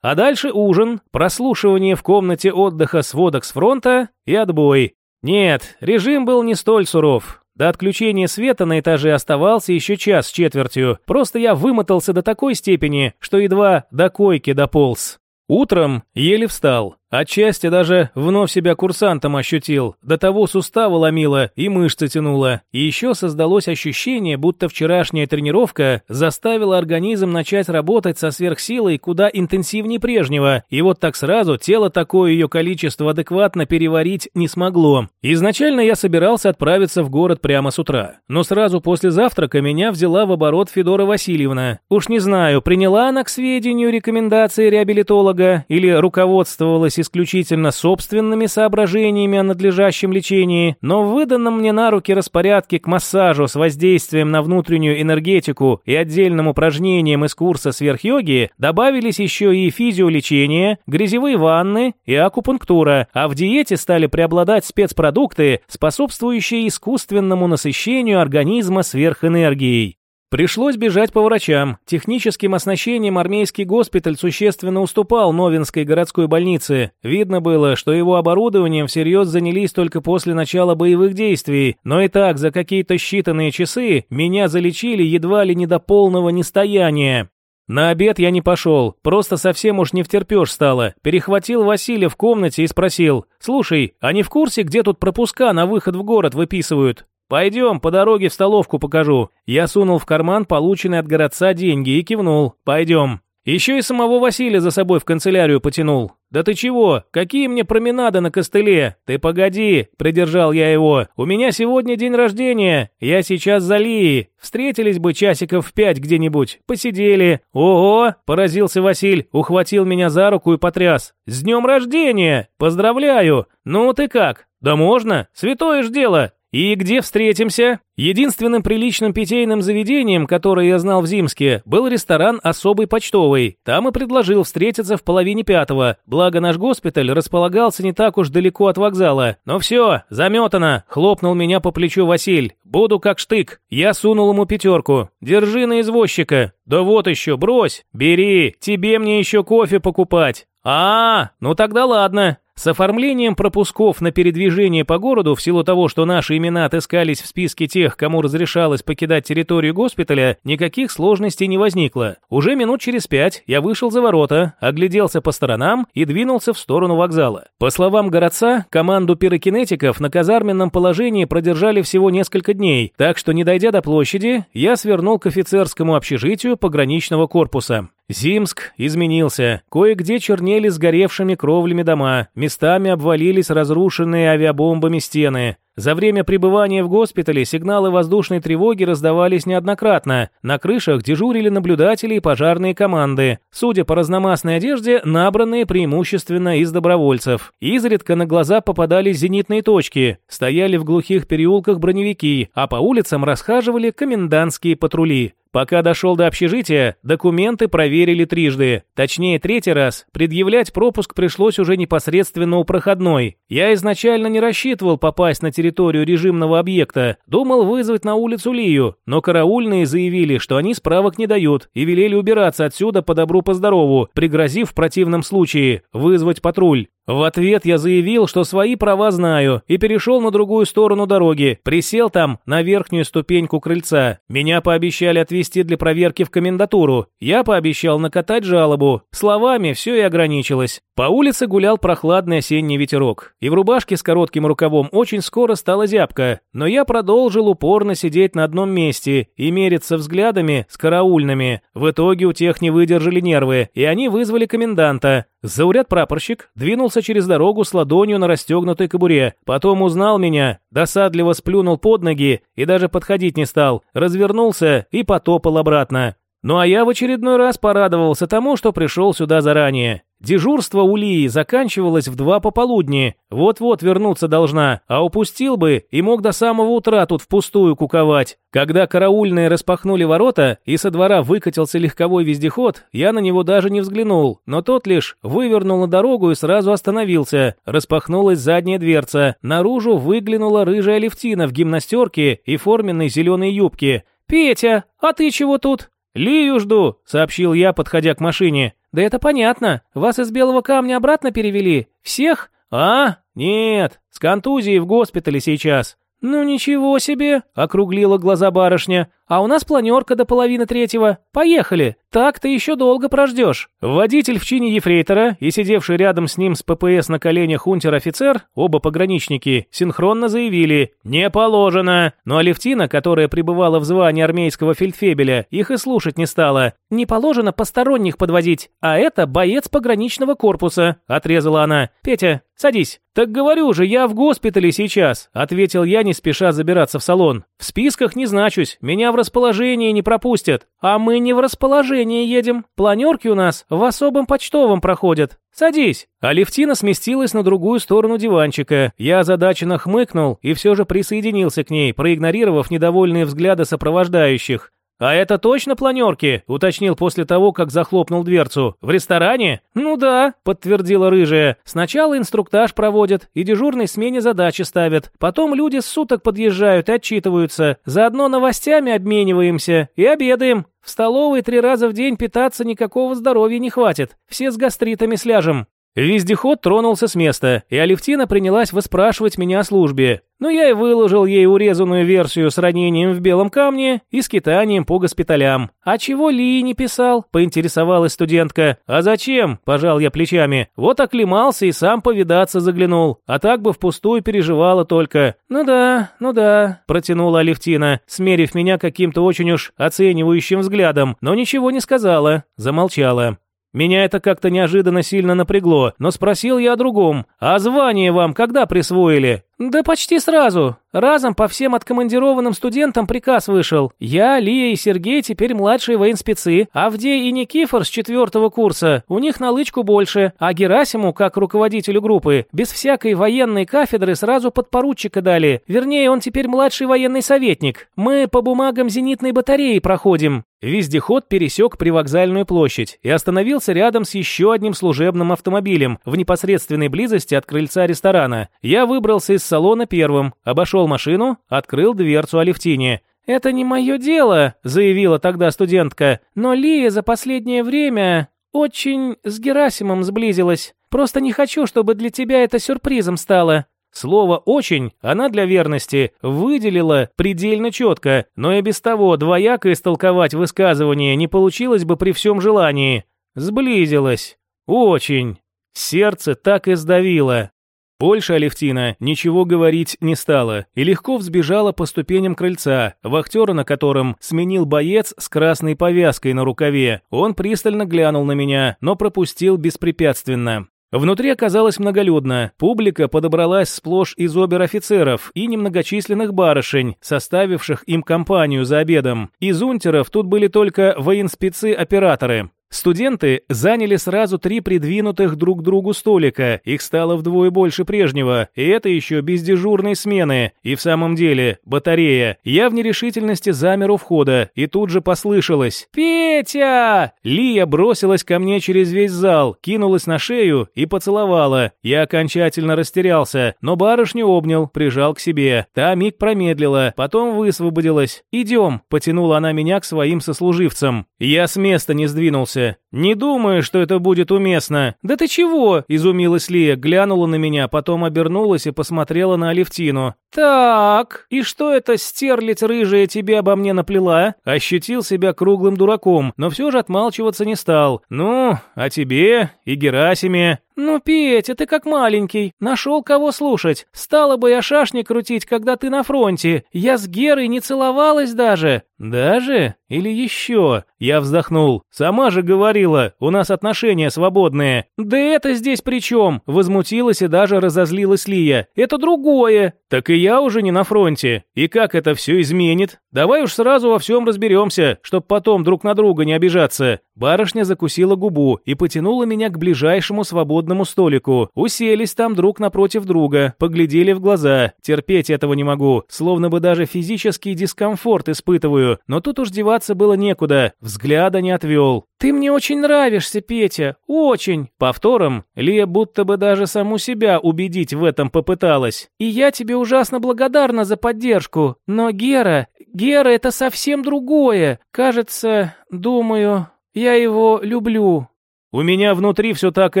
S1: А дальше ужин, прослушивание в комнате отдыха сводок с фронта и отбой. Нет, режим был не столь суров. До отключения света на этаже оставался еще час с четвертью. Просто я вымотался до такой степени, что едва до койки дополз. Утром еле встал. Отчасти даже вновь себя курсантом ощутил, до того суставы ломило и мышцы тянуло. И еще создалось ощущение, будто вчерашняя тренировка заставила организм начать работать со сверхсилой куда интенсивнее прежнего, и вот так сразу тело такое ее количество адекватно переварить не смогло. Изначально я собирался отправиться в город прямо с утра, но сразу после завтрака меня взяла в оборот Федора Васильевна. Уж не знаю, приняла она к сведению рекомендации реабилитолога или руководствовалась руководствовались исключительно собственными соображениями о надлежащем лечении, но в выданном мне на руки распорядке к массажу с воздействием на внутреннюю энергетику и отдельным упражнениям из курса сверхйоги добавились еще и физиолечение, грязевые ванны и акупунктура, а в диете стали преобладать спецпродукты, способствующие искусственному насыщению организма сверхэнергией. Пришлось бежать по врачам. Техническим оснащением армейский госпиталь существенно уступал Новинской городской больнице. Видно было, что его оборудованием всерьез занялись только после начала боевых действий, но и так за какие-то считанные часы меня залечили едва ли не до полного нестояния. На обед я не пошел, просто совсем уж не втерпешь стало. Перехватил Василия в комнате и спросил, «Слушай, они в курсе, где тут пропуска на выход в город выписывают?» «Пойдем, по дороге в столовку покажу». Я сунул в карман полученные от городца деньги и кивнул. «Пойдем». Еще и самого Василия за собой в канцелярию потянул. «Да ты чего? Какие мне променады на костыле? Ты погоди!» – придержал я его. «У меня сегодня день рождения. Я сейчас за Лией. Встретились бы часиков в пять где-нибудь. Посидели». «Ого!» – поразился Василь. Ухватил меня за руку и потряс. «С днем рождения! Поздравляю! Ну ты как? Да можно? Святое ж дело! «И где встретимся?» Единственным приличным питейным заведением, которое я знал в Зимске, был ресторан «Особый почтовый». Там и предложил встретиться в половине пятого, благо наш госпиталь располагался не так уж далеко от вокзала. «Ну все, заметано!» — хлопнул меня по плечу Василь. «Буду как штык». Я сунул ему пятерку. «Держи на извозчика». «Да вот еще, брось». «Бери, тебе мне еще кофе покупать». «А, ну тогда ладно. С оформлением пропусков на передвижение по городу, в силу того, что наши имена отыскались в списке тех, кому разрешалось покидать территорию госпиталя, никаких сложностей не возникло. Уже минут через пять я вышел за ворота, огляделся по сторонам и двинулся в сторону вокзала. По словам городца, команду пирокинетиков на казарменном положении продержали всего несколько дней, так что, не дойдя до площади, я свернул к офицерскому общежитию пограничного корпуса. Зимск изменился. Кое-где чернели сгоревшими кровлями дома, местами обвалились разрушенные авиабомбами стены. За время пребывания в госпитале сигналы воздушной тревоги раздавались неоднократно. На крышах дежурили наблюдатели и пожарные команды. Судя по разномастной одежде, набранные преимущественно из добровольцев. Изредка на глаза попадались зенитные точки. Стояли в глухих переулках броневики, а по улицам расхаживали комендантские патрули. Пока дошел до общежития, документы проверили трижды. Точнее, третий раз. Предъявлять пропуск пришлось уже непосредственно у проходной. Я изначально не рассчитывал попасть на территорию режимного объекта. Думал вызвать на улицу Лию, но караульные заявили, что они справок не дают и велели убираться отсюда по добру по здорову, пригрозив в противном случае вызвать патруль. В ответ я заявил, что свои права знаю, и перешел на другую сторону дороги, присел там на верхнюю ступеньку крыльца. Меня пообещали отвезти для проверки в комендатуру. Я пообещал накатать жалобу. Словами все и ограничилось. По улице гулял прохладный осенний ветерок, и в рубашке с коротким рукавом очень скоро стало зябко, но я продолжил упорно сидеть на одном месте и мериться взглядами с караульными. В итоге у тех не выдержали нервы, и они вызвали коменданта. Зауряд прапорщик двинулся через дорогу с ладонью на расстегнутой кобуре, потом узнал меня, досадливо сплюнул под ноги и даже подходить не стал, развернулся и потопал обратно. Ну а я в очередной раз порадовался тому, что пришел сюда заранее. Дежурство у Лии заканчивалось в два пополудни. Вот-вот вернуться должна, а упустил бы и мог до самого утра тут впустую куковать. Когда караульные распахнули ворота и со двора выкатился легковой вездеход, я на него даже не взглянул, но тот лишь вывернул на дорогу и сразу остановился. Распахнулась задняя дверца. Наружу выглянула рыжая левтина в гимнастерке и форменной зеленой юбке. «Петя, а ты чего тут?» «Лию жду», — сообщил я, подходя к машине. «Да это понятно. Вас из Белого камня обратно перевели? Всех?» «А? Нет. С контузией в госпитале сейчас». «Ну ничего себе!» — округлила глаза барышня. «А у нас планерка до половины третьего. Поехали! Так ты еще долго прождешь!» Водитель в чине ефрейтора и сидевший рядом с ним с ППС на коленях унтер-офицер, оба пограничники, синхронно заявили «Не положено!» Но Алевтина, которая пребывала в звании армейского фельдфебеля, их и слушать не стала. «Не положено посторонних подвозить, а это боец пограничного корпуса», — отрезала она. «Петя, садись». «Так говорю же, я в госпитале сейчас», — ответил я, не спеша забираться в салон. «В списках не значусь, меня в расположении не пропустят». «А мы не в расположении едем. Планерки у нас в особом почтовом проходят. Садись». Алевтина сместилась на другую сторону диванчика. Я озадаченно хмыкнул и все же присоединился к ней, проигнорировав недовольные взгляды сопровождающих. «А это точно планерки?» — уточнил после того, как захлопнул дверцу. «В ресторане?» «Ну да», — подтвердила рыжая. «Сначала инструктаж проводят и дежурной смене задачи ставят. Потом люди с суток подъезжают и отчитываются. Заодно новостями обмениваемся и обедаем. В столовой три раза в день питаться никакого здоровья не хватит. Все с гастритами сляжем». Вездеход тронулся с места, и Алевтина принялась выспрашивать меня о службе. Но я и выложил ей урезанную версию с ранением в белом камне и скитанием по госпиталям. «А чего Ли не писал?» – поинтересовалась студентка. «А зачем?» – пожал я плечами. «Вот оклемался и сам повидаться заглянул. А так бы впустую переживала только». «Ну да, ну да», – протянула Алевтина, смерив меня каким-то очень уж оценивающим взглядом, но ничего не сказала. Замолчала. Меня это как-то неожиданно сильно напрягло, но спросил я о другом. «А звание вам когда присвоили?» «Да почти сразу. Разом по всем откомандированным студентам приказ вышел. Я, Лия и Сергей теперь младшие военспецы, Авдей и Никифор с четвертого курса. У них налычку больше, а Герасиму, как руководителю группы, без всякой военной кафедры сразу подпоручика дали. Вернее, он теперь младший военный советник. Мы по бумагам зенитной батареи проходим». Вездеход пересек привокзальную площадь и остановился рядом с еще одним служебным автомобилем в непосредственной близости от крыльца ресторана. Я выбрался из салона первым, обошел машину, открыл дверцу Алевтине. «Это не мое дело», — заявила тогда студентка, «но Лия за последнее время очень с Герасимом сблизилась. Просто не хочу, чтобы для тебя это сюрпризом стало». Слово «очень» она для верности выделила предельно четко, но и без того двояко истолковать высказывание не получилось бы при всем желании. Сблизилась. Очень. Сердце так и сдавило. Больше Алевтина ничего говорить не стала и легко взбежала по ступеням крыльца, вахтера на котором сменил боец с красной повязкой на рукаве. Он пристально глянул на меня, но пропустил беспрепятственно. Внутри оказалось многолюдно. Публика подобралась сплошь из обер-офицеров и немногочисленных барышень, составивших им компанию за обедом. Из унтеров тут были только военспецы-операторы. Студенты заняли сразу три придвинутых друг к другу столика, их стало вдвое больше прежнего, и это еще без дежурной смены. И в самом деле, батарея. Я в нерешительности замер у входа, и тут же послышалось «Петя!». Лия бросилась ко мне через весь зал, кинулась на шею и поцеловала. Я окончательно растерялся, но барышню обнял, прижал к себе. Та миг промедлила, потом высвободилась. «Идем», — потянула она меня к своим сослуживцам. Я с места не сдвинулся улыбнулся. «Не думаю, что это будет уместно». «Да ты чего?» – изумилась Лия, глянула на меня, потом обернулась и посмотрела на Алевтину. «Так, и что это стерлить рыжая тебе обо мне наплела?» Ощутил себя круглым дураком, но все же отмалчиваться не стал. «Ну, а тебе и Герасиме?» «Ну, Петя, ты как маленький. Нашел кого слушать. Стало бы я шашни крутить, когда ты на фронте. Я с Герой не целовалась даже». «Даже? Или еще?» Я вздохнул. «Сама же говорила, у нас отношения свободные». «Да это здесь при чем?» Возмутилась и даже разозлилась Лия. «Это другое». «Так и я уже не на фронте. И как это все изменит? Давай уж сразу во всем разберемся, чтоб потом друг на друга не обижаться». Барышня закусила губу и потянула меня к ближайшему свободному столику. Уселись там друг напротив друга, поглядели в глаза. Терпеть этого не могу, словно бы даже физический дискомфорт испытываю. Но тут уж деваться было некуда, взгляда не отвел. «Ты мне очень нравишься, Петя, очень!» Повтором Лия будто бы даже саму себя убедить в этом попыталась. «И я тебе ужасно благодарна за поддержку. Но Гера, Гера это совсем другое. Кажется, думаю, я его люблю». У меня внутри все так и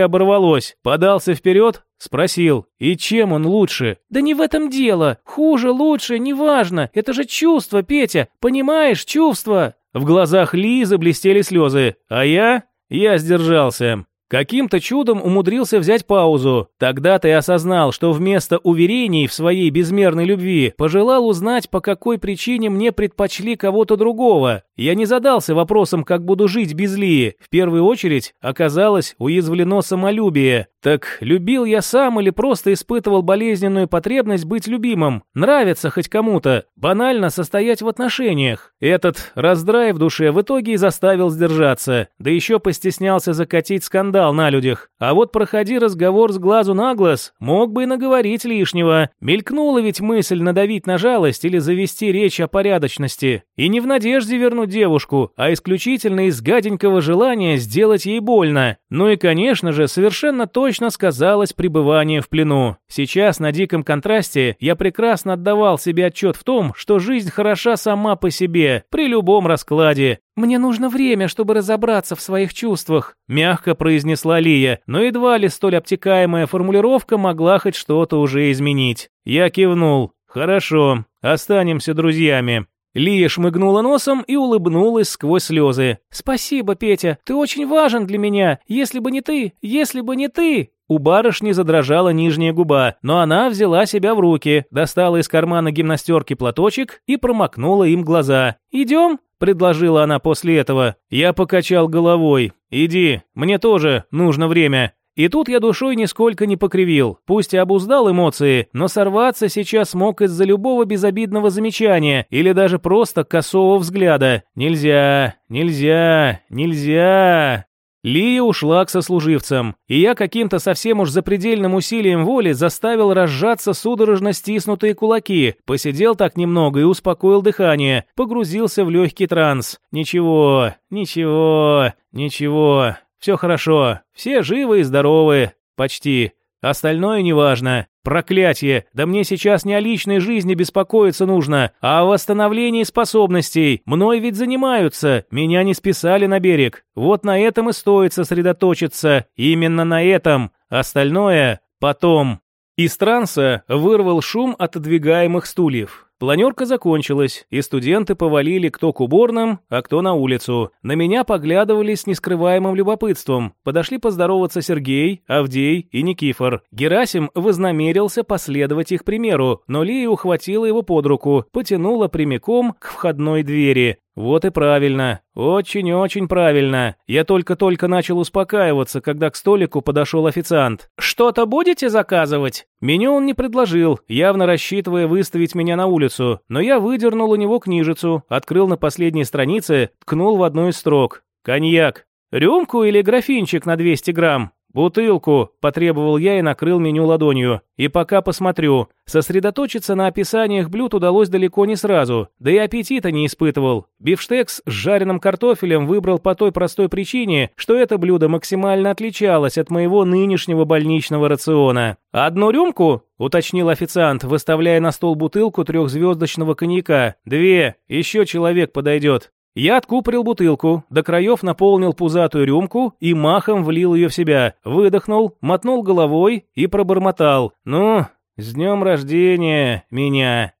S1: оборвалось. Подался вперед, спросил, и чем он лучше? Да не в этом дело. Хуже, лучше, неважно. Это же чувство, Петя. Понимаешь, чувство. В глазах Ли заблестели слезы, а я... Я сдержался. Каким-то чудом умудрился взять паузу. Тогда-то и осознал, что вместо уверений в своей безмерной любви пожелал узнать, по какой причине мне предпочли кого-то другого. Я не задался вопросом, как буду жить без Лии. В первую очередь оказалось уязвлено самолюбие. Так любил я сам или просто испытывал болезненную потребность быть любимым? Нравится хоть кому-то? Банально состоять в отношениях? Этот раздрай в душе в итоге и заставил сдержаться. Да еще постеснялся закатить скандал скандал на людях. А вот проходи разговор с глазу на глаз, мог бы и наговорить лишнего. Мелькнула ведь мысль надавить на жалость или завести речь о порядочности. И не в надежде вернуть девушку, а исключительно из гаденького желания сделать ей больно. Ну и, конечно же, совершенно точно сказалось пребывание в плену. Сейчас на диком контрасте я прекрасно отдавал себе отчет в том, что жизнь хороша сама по себе, при любом раскладе, «Мне нужно время, чтобы разобраться в своих чувствах», – мягко произнесла Лия, но едва ли столь обтекаемая формулировка могла хоть что-то уже изменить. Я кивнул. «Хорошо, останемся друзьями». Лия шмыгнула носом и улыбнулась сквозь слезы. «Спасибо, Петя, ты очень важен для меня. Если бы не ты, если бы не ты...» У барышни задрожала нижняя губа, но она взяла себя в руки, достала из кармана гимнастерки платочек и промокнула им глаза. «Идем?» – предложила она после этого. Я покачал головой. «Иди, мне тоже нужно время». И тут я душой нисколько не покривил. Пусть и обуздал эмоции, но сорваться сейчас мог из-за любого безобидного замечания или даже просто косого взгляда. Нельзя, нельзя, нельзя. Лия ушла к сослуживцам, и я каким-то совсем уж запредельным усилием воли заставил разжаться судорожно стиснутые кулаки, посидел так немного и успокоил дыхание, погрузился в легкий транс. Ничего, ничего, ничего, все хорошо, все живы и здоровы, почти. Остальное неважно. Проклятие! Да мне сейчас не о личной жизни беспокоиться нужно, а о восстановлении способностей. Мной ведь занимаются, меня не списали на берег. Вот на этом и стоит сосредоточиться. Именно на этом. Остальное потом. Из транса вырвал шум отодвигаемых стульев. Планерка закончилась, и студенты повалили кто к уборным, а кто на улицу. На меня поглядывали с нескрываемым любопытством. Подошли поздороваться Сергей, Авдей и Никифор. Герасим вознамерился последовать их примеру, но Лия ухватила его под руку, потянула прямиком к входной двери. Вот и правильно. Очень-очень правильно. Я только-только начал успокаиваться, когда к столику подошел официант. «Что-то будете заказывать?» Меню он не предложил, явно рассчитывая выставить меня на улицу, но я выдернул у него книжицу, открыл на последней странице, ткнул в одну из строк. «Коньяк». «Рюмку или графинчик на 200 грамм?» «Бутылку», – потребовал я и накрыл меню ладонью. «И пока посмотрю». Сосредоточиться на описаниях блюд удалось далеко не сразу, да и аппетита не испытывал. Бифштекс с жареным картофелем выбрал по той простой причине, что это блюдо максимально отличалось от моего нынешнего больничного рациона. «Одну рюмку?» – уточнил официант, выставляя на стол бутылку трехзвездочного коньяка. «Две, еще человек подойдет». Я откупорил бутылку, до краев наполнил пузатую рюмку и махом влил ее в себя, выдохнул, мотнул головой и пробормотал. «Ну, с днем рождения меня!»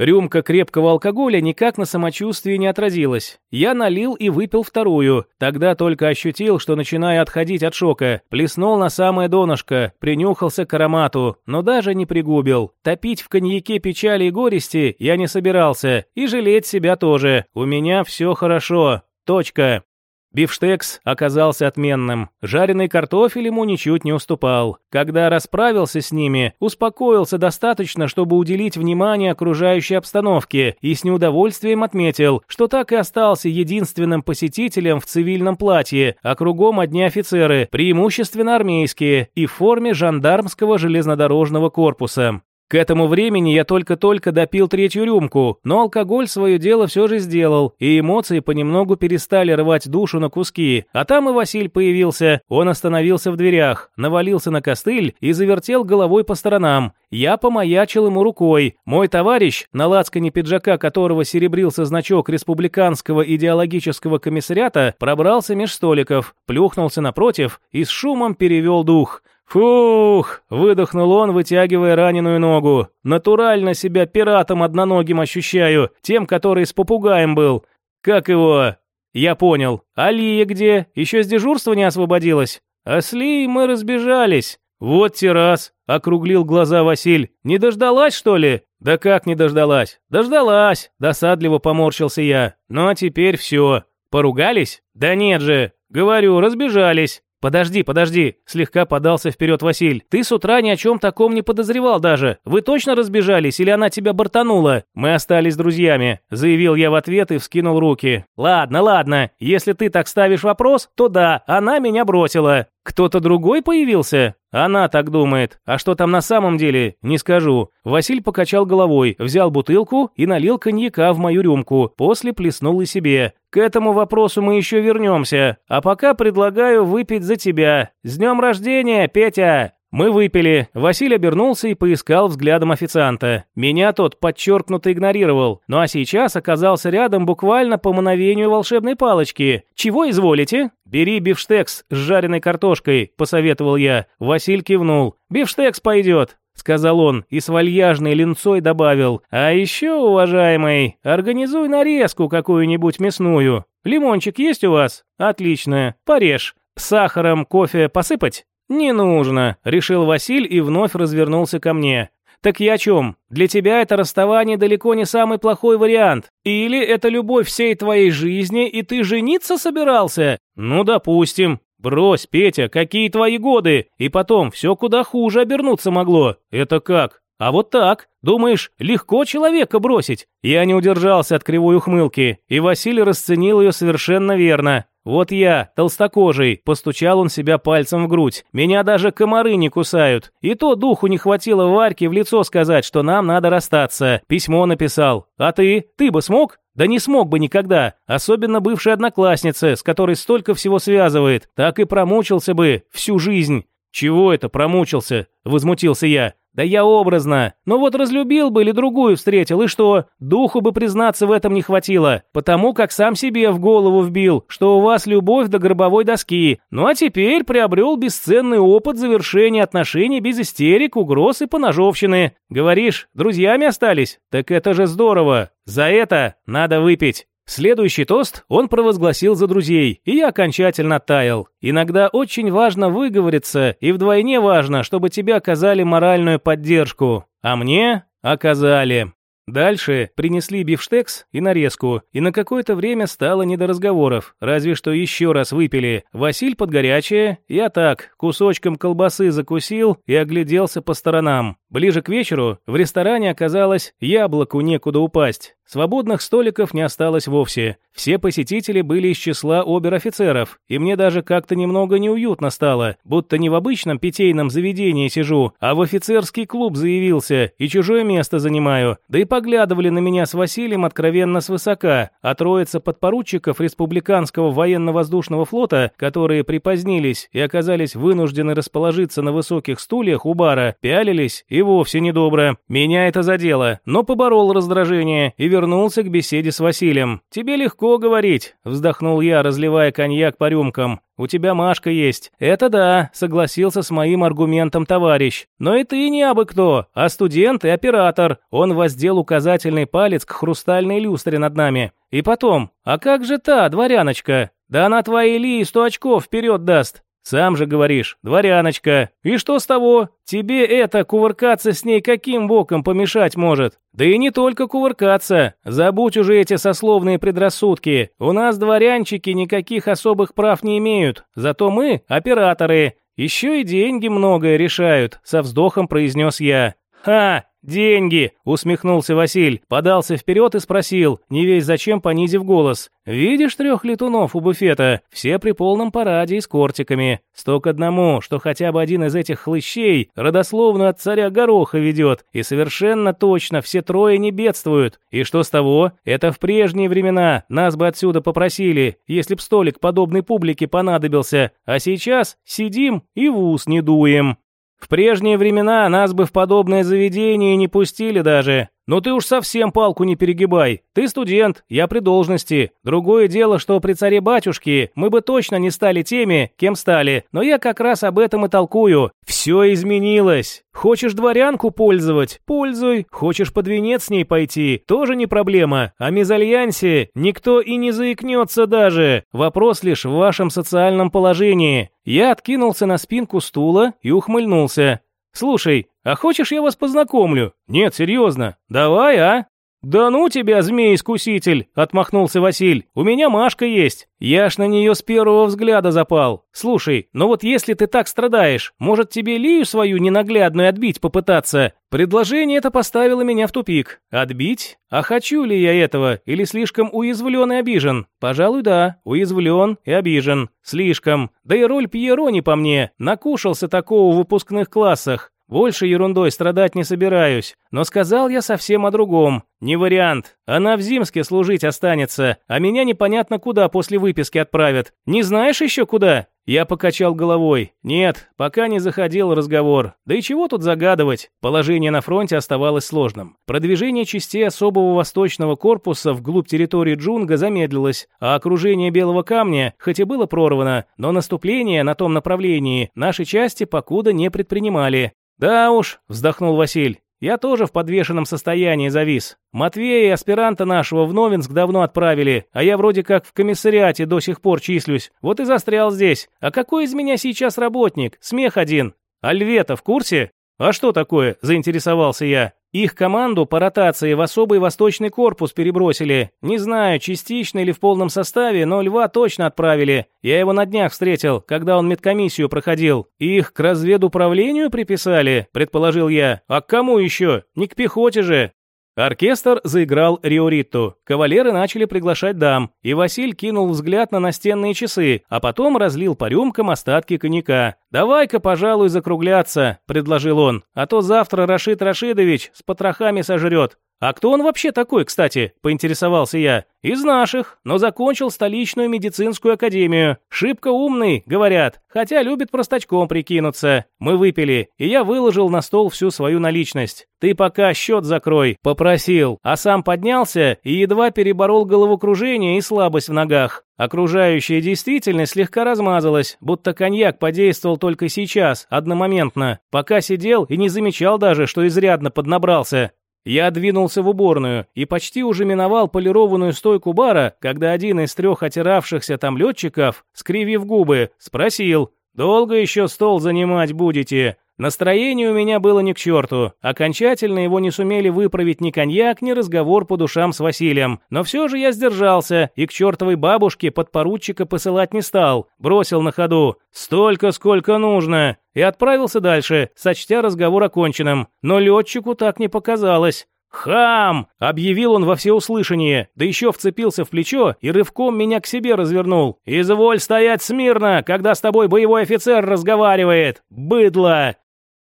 S1: Рюмка крепкого алкоголя никак на самочувствии не отразилась. Я налил и выпил вторую. Тогда только ощутил, что начинаю отходить от шока. Плеснул на самое донышко, принюхался к аромату, но даже не пригубил. Топить в коньяке печали и горести я не собирался. И жалеть себя тоже. У меня все хорошо. Точка. Бифштекс оказался отменным. Жареный картофель ему ничуть не уступал. Когда расправился с ними, успокоился достаточно, чтобы уделить внимание окружающей обстановке и с неудовольствием отметил, что так и остался единственным посетителем в цивильном платье, а кругом одни офицеры, преимущественно армейские, и в форме жандармского железнодорожного корпуса. К этому времени я только-только допил третью рюмку, но алкоголь свое дело все же сделал, и эмоции понемногу перестали рвать душу на куски. А там и Василь появился. Он остановился в дверях, навалился на костыль и завертел головой по сторонам. Я помаячил ему рукой. Мой товарищ, на лацкане пиджака которого серебрился значок республиканского идеологического комиссариата, пробрался меж столиков, плюхнулся напротив и с шумом перевел дух. «Фух!» – выдохнул он, вытягивая раненую ногу. «Натурально себя пиратом одноногим ощущаю, тем, который с попугаем был. Как его?» «Я понял. Алия где? Еще с дежурства не освободилась?» «А с Лией мы разбежались». «Вот те раз!» – округлил глаза Василь. «Не дождалась, что ли?» «Да как не дождалась?» «Дождалась!» – досадливо поморщился я. «Ну а теперь все. Поругались?» «Да нет же!» «Говорю, разбежались!» «Подожди, подожди!» – слегка подался вперед Василь. «Ты с утра ни о чем таком не подозревал даже. Вы точно разбежались или она тебя бортанула?» «Мы остались друзьями», – заявил я в ответ и вскинул руки. «Ладно, ладно. Если ты так ставишь вопрос, то да, она меня бросила. Кто-то другой появился? Она так думает. А что там на самом деле, не скажу. Василь покачал головой, взял бутылку и налил коньяка в мою рюмку, после плеснул и себе. К этому вопросу мы еще вернемся. А пока предлагаю выпить за тебя. С днем рождения, Петя! Мы выпили. Василий обернулся и поискал взглядом официанта. Меня тот подчеркнуто игнорировал, ну а сейчас оказался рядом буквально по мановению волшебной палочки. «Чего изволите?» «Бери бифштекс с жареной картошкой», – посоветовал я. Василь кивнул. «Бифштекс пойдет», — сказал он и с вальяжной линцой добавил. «А еще, уважаемый, организуй нарезку какую-нибудь мясную. Лимончик есть у вас? Отлично. Порежь. Сахаром кофе посыпать?» «Не нужно», — решил Василь и вновь развернулся ко мне. «Так я о чем? Для тебя это расставание далеко не самый плохой вариант. Или это любовь всей твоей жизни, и ты жениться собирался? Ну, допустим. Брось, Петя, какие твои годы? И потом, все куда хуже обернуться могло. Это как? А вот так. Думаешь, легко человека бросить? Я не удержался от кривой ухмылки, и Василий расценил ее совершенно верно. «Вот я, толстокожий», — постучал он себя пальцем в грудь. «Меня даже комары не кусают. И то духу не хватило Варьке в лицо сказать, что нам надо расстаться. Письмо написал. А ты? Ты бы смог?» Да не смог бы никогда, особенно бывшая одноклассница, с которой столько всего связывает. Так и промучился бы всю жизнь. «Чего это промучился?» – возмутился я. Да я образно. Но вот разлюбил бы или другую встретил, и что? Духу бы признаться в этом не хватило. Потому как сам себе в голову вбил, что у вас любовь до гробовой доски. Ну а теперь приобрел бесценный опыт завершения отношений без истерик, угроз и поножовщины. Говоришь, друзьями остались? Так это же здорово. За это надо выпить. Следующий тост он провозгласил за друзей, и я окончательно таял. Иногда очень важно выговориться, и вдвойне важно, чтобы тебе оказали моральную поддержку. А мне оказали. Дальше принесли бифштекс и нарезку, и на какое-то время стало не до разговоров, разве что еще раз выпили. Василь под горячее, я так, кусочком колбасы закусил и огляделся по сторонам. Ближе к вечеру в ресторане оказалось яблоку некуда упасть. Свободных столиков не осталось вовсе. Все посетители были из числа обер-офицеров, и мне даже как-то немного неуютно стало, будто не в обычном питейном заведении сижу, а в офицерский клуб заявился и чужое место занимаю. Да и поглядывали на меня с Василием откровенно свысока, а троица подпоручиков республиканского военно-воздушного флота, которые припозднились и оказались вынуждены расположиться на высоких стульях у бара, пялились и вовсе недобро. Меня это задело, но поборол раздражение и вернулся вернулся к беседе с Василием. «Тебе легко говорить», — вздохнул я, разливая коньяк по рюмкам. «У тебя Машка есть». «Это да», — согласился с моим аргументом товарищ. «Но и ты не абы кто, а студент и оператор». Он воздел указательный палец к хрустальной люстре над нами. «И потом, а как же та, дворяночка? Да она твоей Лии сто очков вперед даст». Сам же говоришь, дворяночка. И что с того? Тебе это кувыркаться с ней каким боком помешать может? Да и не только кувыркаться. Забудь уже эти сословные предрассудки. У нас дворянчики никаких особых прав не имеют. Зато мы операторы. Еще и деньги многое решают, со вздохом произнес я. «Ха! «Деньги!» – усмехнулся Василь, подался вперед и спросил, не весь зачем понизив голос. «Видишь трех летунов у буфета? Все при полном параде и с кортиками. Сто к одному, что хотя бы один из этих хлыщей родословно от царя Гороха ведет, и совершенно точно все трое не бедствуют. И что с того? Это в прежние времена нас бы отсюда попросили, если б столик подобной публике понадобился, а сейчас сидим и в ус не дуем». В прежние времена нас бы в подобное заведение не пустили даже. Но ты уж совсем палку не перегибай. Ты студент, я при должности. Другое дело, что при царе-батюшке мы бы точно не стали теми, кем стали. Но я как раз об этом и толкую. Все изменилось. Хочешь дворянку пользовать? Пользуй. Хочешь под венец с ней пойти? Тоже не проблема. О мезальянсе никто и не заикнется даже. Вопрос лишь в вашем социальном положении. Я откинулся на спинку стула и ухмыльнулся. «Слушай, а хочешь я вас познакомлю?» «Нет, серьезно. Давай, а?» «Да ну тебя, змей-искуситель!» – отмахнулся Василь. «У меня Машка есть. Я ж на нее с первого взгляда запал. Слушай, ну вот если ты так страдаешь, может тебе Лию свою ненаглядную отбить попытаться? Предложение это поставило меня в тупик. Отбить? А хочу ли я этого или слишком уязвлен и обижен? Пожалуй, да, уязвлен и обижен. Слишком. Да и роль Пьеро не по мне. Накушался такого в выпускных классах. Больше ерундой страдать не собираюсь, но сказал я совсем о другом. Не вариант. Она в Зимске служить останется, а меня непонятно куда после выписки отправят. Не знаешь еще куда? Я покачал головой. Нет, пока не заходил разговор. Да и чего тут загадывать? Положение на фронте оставалось сложным. Продвижение частей особого восточного корпуса вглубь территории Джунга замедлилось, а окружение Белого камня, хоть и было прорвано, но наступление на том направлении наши части покуда не предпринимали. «Да уж», — вздохнул Василь, — «я тоже в подвешенном состоянии завис. Матвея и аспиранта нашего в Новинск давно отправили, а я вроде как в комиссариате до сих пор числюсь. Вот и застрял здесь. А какой из меня сейчас работник? Смех один. Альвета в курсе?» «А что такое?» – заинтересовался я. Их команду по ротации в особый восточный корпус перебросили. Не знаю, частично или в полном составе, но Льва точно отправили. Я его на днях встретил, когда он медкомиссию проходил. Их к разведуправлению приписали, предположил я. А к кому еще? Не к пехоте же. Оркестр заиграл Риоритту. Кавалеры начали приглашать дам, и Василь кинул взгляд на настенные часы, а потом разлил по рюмкам остатки коньяка. «Давай-ка, пожалуй, закругляться», — предложил он, «а то завтра Рашид Рашидович с потрохами сожрет. «А кто он вообще такой, кстати?» – поинтересовался я. «Из наших, но закончил столичную медицинскую академию. Шибко умный, говорят, хотя любит простачком прикинуться. Мы выпили, и я выложил на стол всю свою наличность. Ты пока счет закрой», – попросил, а сам поднялся и едва переборол головокружение и слабость в ногах. Окружающая действительность слегка размазалась, будто коньяк подействовал только сейчас, одномоментно, пока сидел и не замечал даже, что изрядно поднабрался. Я двинулся в уборную и почти уже миновал полированную стойку бара, когда один из трех отиравшихся там летчиков, скривив губы, спросил, «Долго еще стол занимать будете?» Настроение у меня было ни к черту. Окончательно его не сумели выправить ни коньяк, ни разговор по душам с Василием. Но все же я сдержался и к чертовой бабушке подпоручика посылать не стал. Бросил на ходу. «Столько, сколько нужно!» И отправился дальше, сочтя разговор оконченным. Но летчику так не показалось. «Хам!» – объявил он во всеуслышание, да еще вцепился в плечо и рывком меня к себе развернул. «Изволь стоять смирно, когда с тобой боевой офицер разговаривает! Быдло!»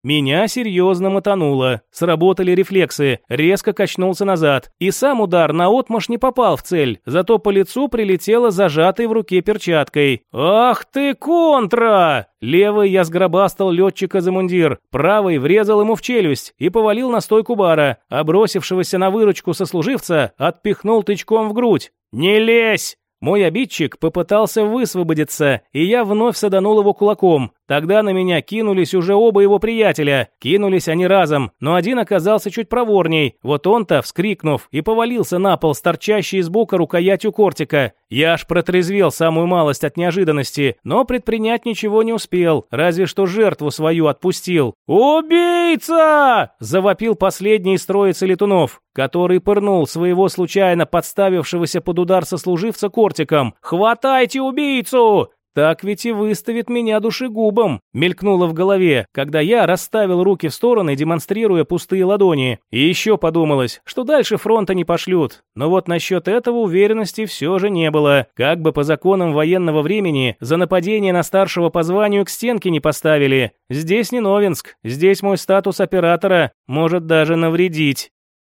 S1: Меня серьезно мотануло. Сработали рефлексы, резко качнулся назад. И сам удар на отмаш не попал в цель, зато по лицу прилетело зажатой в руке перчаткой. «Ах ты, контра!» Левый я сгробастал летчика за мундир, правый врезал ему в челюсть и повалил на стойку бара, а бросившегося на выручку сослуживца отпихнул тычком в грудь. «Не лезь!» Мой обидчик попытался высвободиться, и я вновь саданул его кулаком. Тогда на меня кинулись уже оба его приятеля. Кинулись они разом, но один оказался чуть проворней. Вот он-то, вскрикнув, и повалился на пол с торчащей из бока рукоятью кортика. Я аж протрезвел самую малость от неожиданности, но предпринять ничего не успел, разве что жертву свою отпустил. «Убийца!» – завопил последний из троицы летунов, который пырнул своего случайно подставившегося под удар сослуживца кортиком. «Хватайте убийцу!» Так ведь и выставит меня душегубом, мелькнуло в голове, когда я расставил руки в стороны, демонстрируя пустые ладони. И еще подумалось, что дальше фронта не пошлют. Но вот насчет этого уверенности все же не было. Как бы по законам военного времени за нападение на старшего по званию к стенке не поставили. Здесь не Новинск, здесь мой статус оператора может даже навредить.